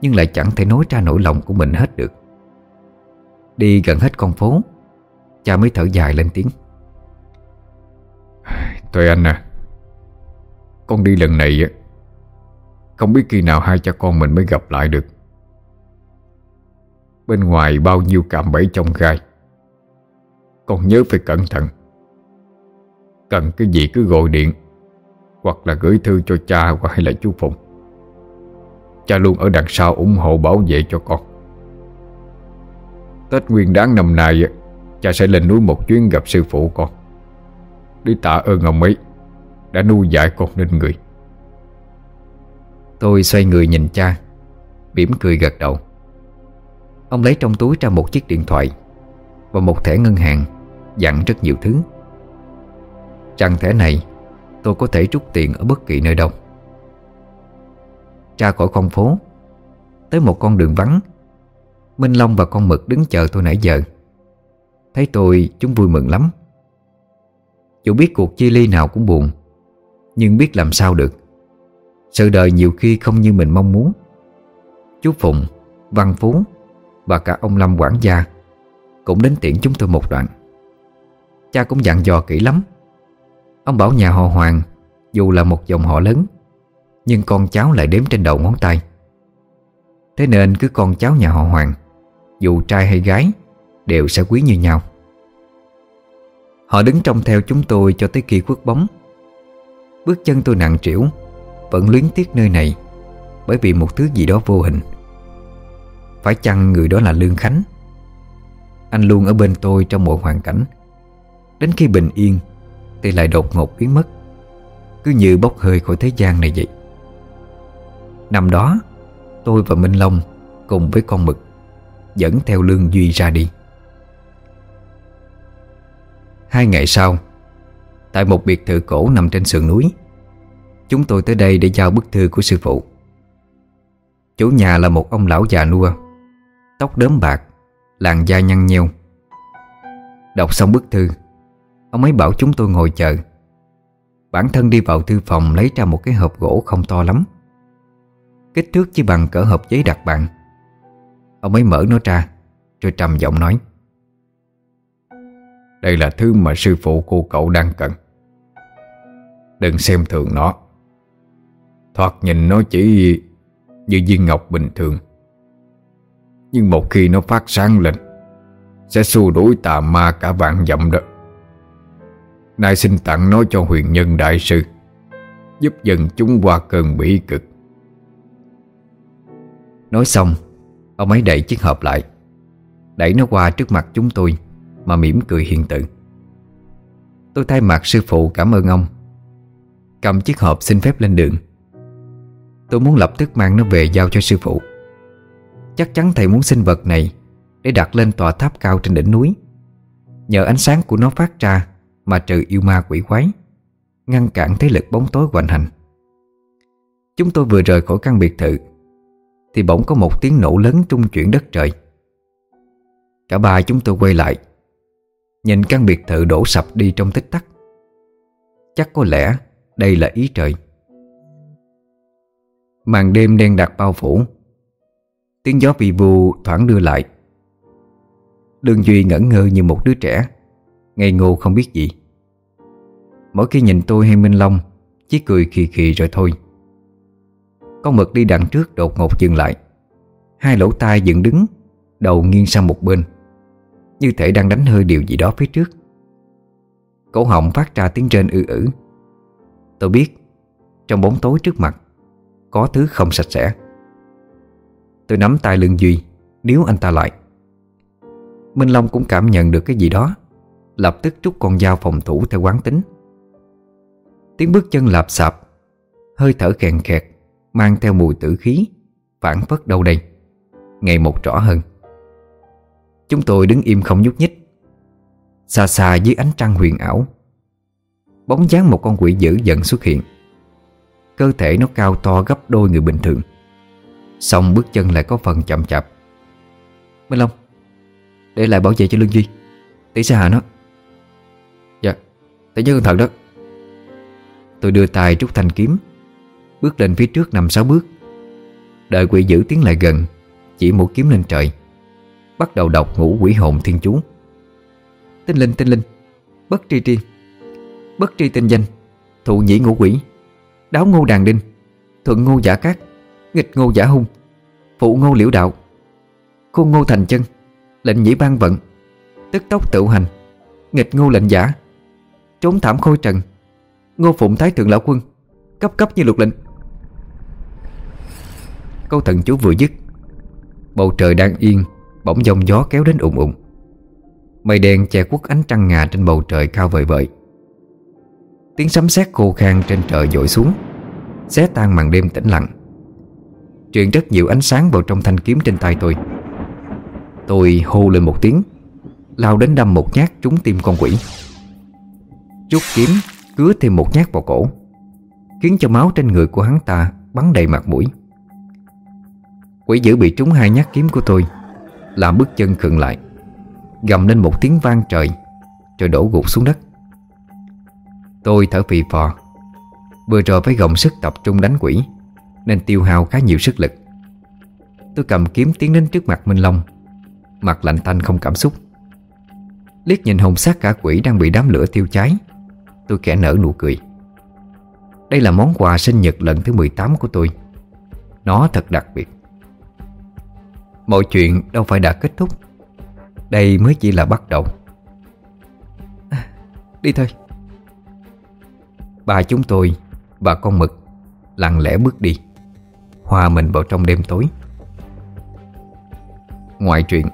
Nhưng lại chẳng thể nói ra nỗi lòng của mình hết được. Đi gần hết con phố. Cha mới thở dài lên tiếng. Tuệ anh à con đi lần này Không biết khi nào hai cha con mình mới gặp lại được. Bên ngoài bao nhiêu cạm bẫy trong gai. Con nhớ phải cẩn thận. Cần cái gì cứ gọi điện, Hoặc là gửi thư cho cha hoặc hay là chú Phụng. Cha luôn ở đằng sau ủng hộ bảo vệ cho con. Tết nguyên đáng năm nay Cha sẽ lên núi một chuyến gặp sư phụ con. Đi tạ ơn ông ấy, đã nuôi dạy con nên người. Tôi xoay người nhìn cha, mỉm cười gật đầu. Ông lấy trong túi ra một chiếc điện thoại Và một thẻ ngân hàng, Dặn rất nhiều thứ. Rằng thẻ này, Tôi có thể rút tiền ở bất kỳ nơi đâu. Ra khỏi con phố, Tới một con đường vắng Minh Long và con mực đứng chờ tôi nãy giờ. Thấy tôi chúng vui mừng lắm. Dù biết cuộc chia ly nào cũng buồn nhưng biết làm sao được. Sự đời nhiều khi không như mình mong muốn. Chú Phụng, Văn Phú Và cả ông Lâm quản gia Cũng đến tiễn chúng tôi một đoạn. Cha cũng dặn dò kỹ lắm. Ông bảo nhà họ Hoàng Dù là một dòng họ lớn Nhưng con cháu lại đếm trên đầu ngón tay. Thế nên cứ con cháu nhà họ Hoàng dù trai hay gái, Đều sẽ quý như nhau. Họ đứng trông theo chúng tôi cho tới khi khuất bóng. Bước chân tôi nặng trĩu, Vẫn luyến tiếc nơi này Bởi vì một thứ gì đó vô hình. Phải chăng người đó là Lương Khánh? Anh luôn ở bên tôi trong mọi hoàn cảnh. Đến khi bình yên, Thì lại đột ngột biến mất. Cứ như bốc hơi khỏi thế gian này vậy. Năm đó, Tôi và Minh Long Cùng với con mực Dẫn theo Lương Duy ra đi. Hai ngày sau, Tại một biệt thự cổ nằm trên sườn núi, Chúng tôi tới đây để giao bức thư của sư phụ. Chủ nhà là một ông lão già nua, Tóc đốm bạc, Làn da nhăn nheo. Đọc xong bức thư, Ông ấy bảo chúng tôi ngồi chờ. Bản thân đi vào thư phòng lấy ra một cái hộp gỗ không to lắm. Kích thước chỉ bằng cỡ hộp giấy đặt bàn Ông ấy mở nó ra, Rồi trầm giọng nói. Đây là thứ mà sư phụ cô cậu đang cần. Đừng xem thường nó. Thoạt nhìn nó chỉ như viên ngọc bình thường. Nhưng một khi nó phát sáng lên, Sẽ xua đuổi tà ma cả vạn dặm đó. Nay xin tặng nó cho huyền nhân đại sư, Giúp dần chúng qua cơn bỉ cực. Nói xong Ông ấy đẩy chiếc hộp lại. Đẩy nó qua trước mặt chúng tôi, Mà mỉm cười hiền tự Tôi thay mặt sư phụ cảm ơn ông. Cầm chiếc hộp xin phép lên đường. Tôi muốn lập tức mang nó về giao cho sư phụ. Chắc chắn thầy muốn sinh vật này Để đặt lên tòa tháp cao trên đỉnh núi. Nhờ ánh sáng của nó phát ra Mà trừ yêu ma quỷ quái, Ngăn cản thế lực bóng tối hoành hành. Chúng tôi vừa rời khỏi căn biệt thự thì bỗng có một tiếng nổ lớn trung chuyển đất trời. Cả ba chúng tôi quay lại, Nhìn căn biệt thự đổ sập đi trong tích tắc. Chắc có lẽ đây là ý trời. Màn đêm đen đặc bao phủ, Tiếng gió vi vu thoảng đưa lại. Đường Duy ngẩn ngơ như một đứa trẻ, Ngây ngô không biết gì. Mỗi khi nhìn tôi hay Minh Long, Chỉ cười khì khì rồi thôi. Con mực đi đằng trước đột ngột dừng lại. Hai lỗ tai dựng đứng, Đầu nghiêng sang một bên. Như thể đang đánh hơi điều gì đó phía trước. Cổ họng phát ra tiếng rên ư ử. Tôi biết, Trong bóng tối trước mặt, Có thứ không sạch sẽ. Tôi nắm tay lưng Duy, Níu anh ta lại. Minh Long cũng cảm nhận được cái gì đó, Lập tức rút con dao phòng thủ theo quán tính. Tiếng bước chân lạp sạp Hơi thở khèn kẹt Mang theo mùi tử khí, Phản phất đâu đây. Ngày một rõ hơn. Chúng tôi đứng im không nhúc nhích. Xa xa dưới ánh trăng huyền ảo, Bóng dáng một con quỷ dữ dần xuất hiện. Cơ thể nó cao to gấp đôi người bình thường. Xong bước chân lại có phần chậm chạp. Minh Long, Để lại bảo vệ cho Lương Duy. Tỷ sẽ hạ nó. Dạ Tỷ nhớ cẩn thận đó. Tôi đưa tay rút thanh kiếm. Bước lên phía trước năm sáu bước. Đợi quỷ dữ tiến lại gần, Chỉ mũi kiếm lên trời, Bắt đầu đọc ngũ quỷ hồn thiên chú. Tinh linh tinh linh, Bất tri tri, Bất tri tinh danh, Thụ nhĩ ngũ quỷ, Đáo ngô đàn đinh, Thuận ngô giả cát, Nghịch ngô giả hung, Phụ ngô liễu đạo, Khôn ngô thành chân, Lệnh nhĩ ban vận, Tức tốc tự hành, Nghịch ngô lệnh giả, Trốn thảm khôi trần, Ngô phụng thái thượng lão quân, Cấp cấp như luật lệnh. Câu thần chú vừa dứt. Bầu trời đang yên, Bỗng dông gió kéo đến ủng ủng Mây đen che quất ánh trăng ngà trên bầu trời cao vời vợi. Tiếng sấm sét khô khan trên trời dội xuống, Xé tan màn đêm tĩnh lặng. Truyền rất nhiều ánh sáng vào trong thanh kiếm trên tay tôi. Tôi hô lên một tiếng, Lao đến đâm một nhát trúng tim con quỷ. Rút kiếm, Cứa thêm một nhát vào cổ, Khiến cho máu trên người của hắn ta Bắn đầy mặt mũi. Quỷ dữ bị trúng hai nhát kiếm của tôi. Làm bước chân khựng lại, Gầm lên một tiếng vang trời, Rồi đổ gục xuống đất. Tôi thở phì phò, Vừa rồi phải gồng sức tập trung đánh quỷ, Nên tiêu hao khá nhiều sức lực. Tôi cầm kiếm tiến đến trước mặt Minh Long, Mặt lạnh tanh không cảm xúc. Liếc nhìn hồng sát cả quỷ đang bị đám lửa tiêu cháy, Tôi kẻ nở nụ cười. Đây là món quà sinh nhật lần thứ 18 của tôi. Nó thật đặc biệt. Mọi chuyện đâu phải đã kết thúc. Đây mới chỉ là bắt đầu. À, Đi thôi. Ba chúng tôi và con mực lặng lẽ bước đi Hòa mình vào trong đêm tối. Ngoại truyện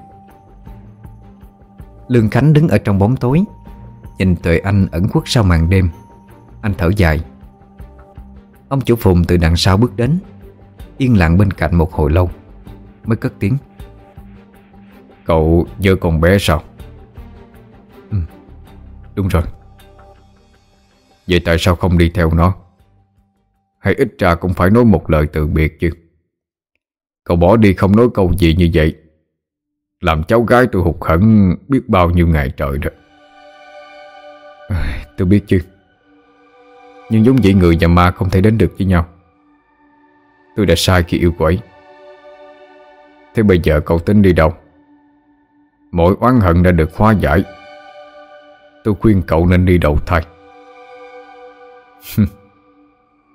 Lương Khánh đứng ở trong bóng tối Nhìn Tuệ Anh ẩn khuất sau màn đêm. Anh thở dài. Ông chủ phùng từ đằng sau bước đến Yên lặng bên cạnh một hồi lâu Mới cất tiếng Cậu nhớ con bé sao? Ừ. Đúng rồi. Vậy tại sao không đi theo nó? Hay ít ra cũng phải nói một lời từ biệt chứ? Cậu bỏ đi không nói câu gì như vậy. Làm cháu gái tôi hụt hẫng Biết bao nhiêu ngày trời đó. Tôi biết chứ. Nhưng giống vậy người và ma không thể đến được với nhau. Tôi đã sai khi yêu quẩy Thế bây giờ cậu tính đi đâu mọi oán hận đã được hóa giải. Tôi khuyên cậu nên đi đầu thai.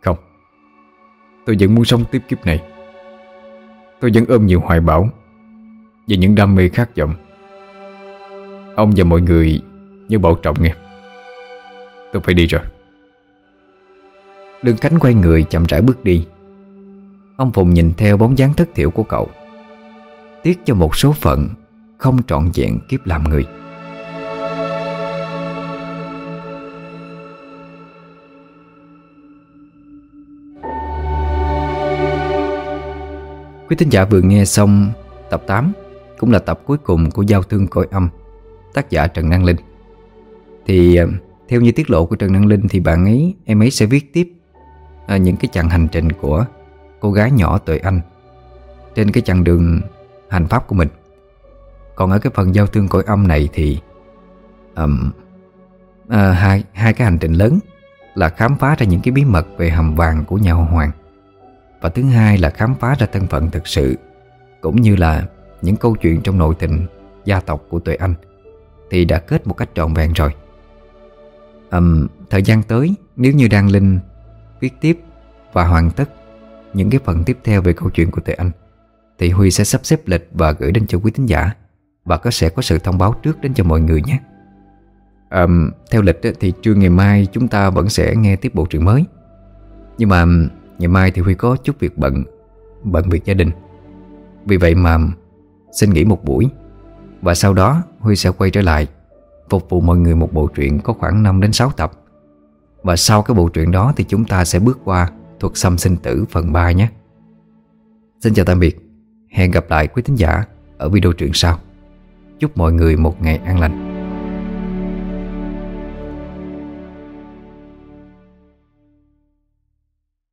Không. Tôi vẫn muốn sống tiếp kiếp này. Tôi vẫn ôm nhiều hoài bão Và những đam mê khát vọng. Ông và mọi người Nhớ bảo trọng nghe. Tôi phải đi rồi. Lương cánh quay người chậm rãi bước đi. Ông Phùng nhìn theo bóng dáng thất thiểu của cậu. Tiếc cho một số phận không trọn vẹn kiếp làm người. Quý thính giả vừa nghe xong tập 8 Cũng là tập cuối cùng của Giao thương cõi âm Tác giả Trần Năng Linh. Thì ờ, theo như tiết lộ của Trần Năng Linh Thì bạn ấy, em ấy sẽ viết tiếp à, Những cái chặng hành trình của cô gái nhỏ Tuệ Anh Trên cái chặng đường hành pháp của mình. Còn ở cái phần giao thương cõi âm này thì um, à, hai, hai cái hành trình lớn Là khám phá ra những cái bí mật về hầm vàng của nhà Hoàng. Và thứ hai là khám phá ra thân phận thực sự Cũng như là những câu chuyện trong nội tình gia tộc của Tuệ Anh Thì đã kết một cách trọn vẹn rồi. Um, Thời gian tới nếu như Đăng Linh viết tiếp và hoàn tất những cái phần tiếp theo về câu chuyện của Tuệ Anh Thì Huy sẽ sắp xếp lịch và gửi đến cho quý thính giả. Và có sẽ có sự thông báo trước đến cho mọi người nhé. À, Theo lịch thì trưa ngày mai chúng ta vẫn sẽ nghe tiếp bộ truyện mới. Nhưng mà Ngày mai thì Huy có chút việc bận Bận việc gia đình. Vì vậy mà xin nghỉ một buổi. Và sau đó Huy sẽ quay trở lại Phục vụ mọi người một bộ truyện có khoảng 5 đến 6 tập. Và sau cái bộ truyện đó Thì chúng ta sẽ bước qua Thuật xâm sinh tử phần 3 nhé. Xin chào tạm biệt. Hẹn gặp lại quý thính giả Ở video truyện sau. Chúc mọi người một ngày an lành.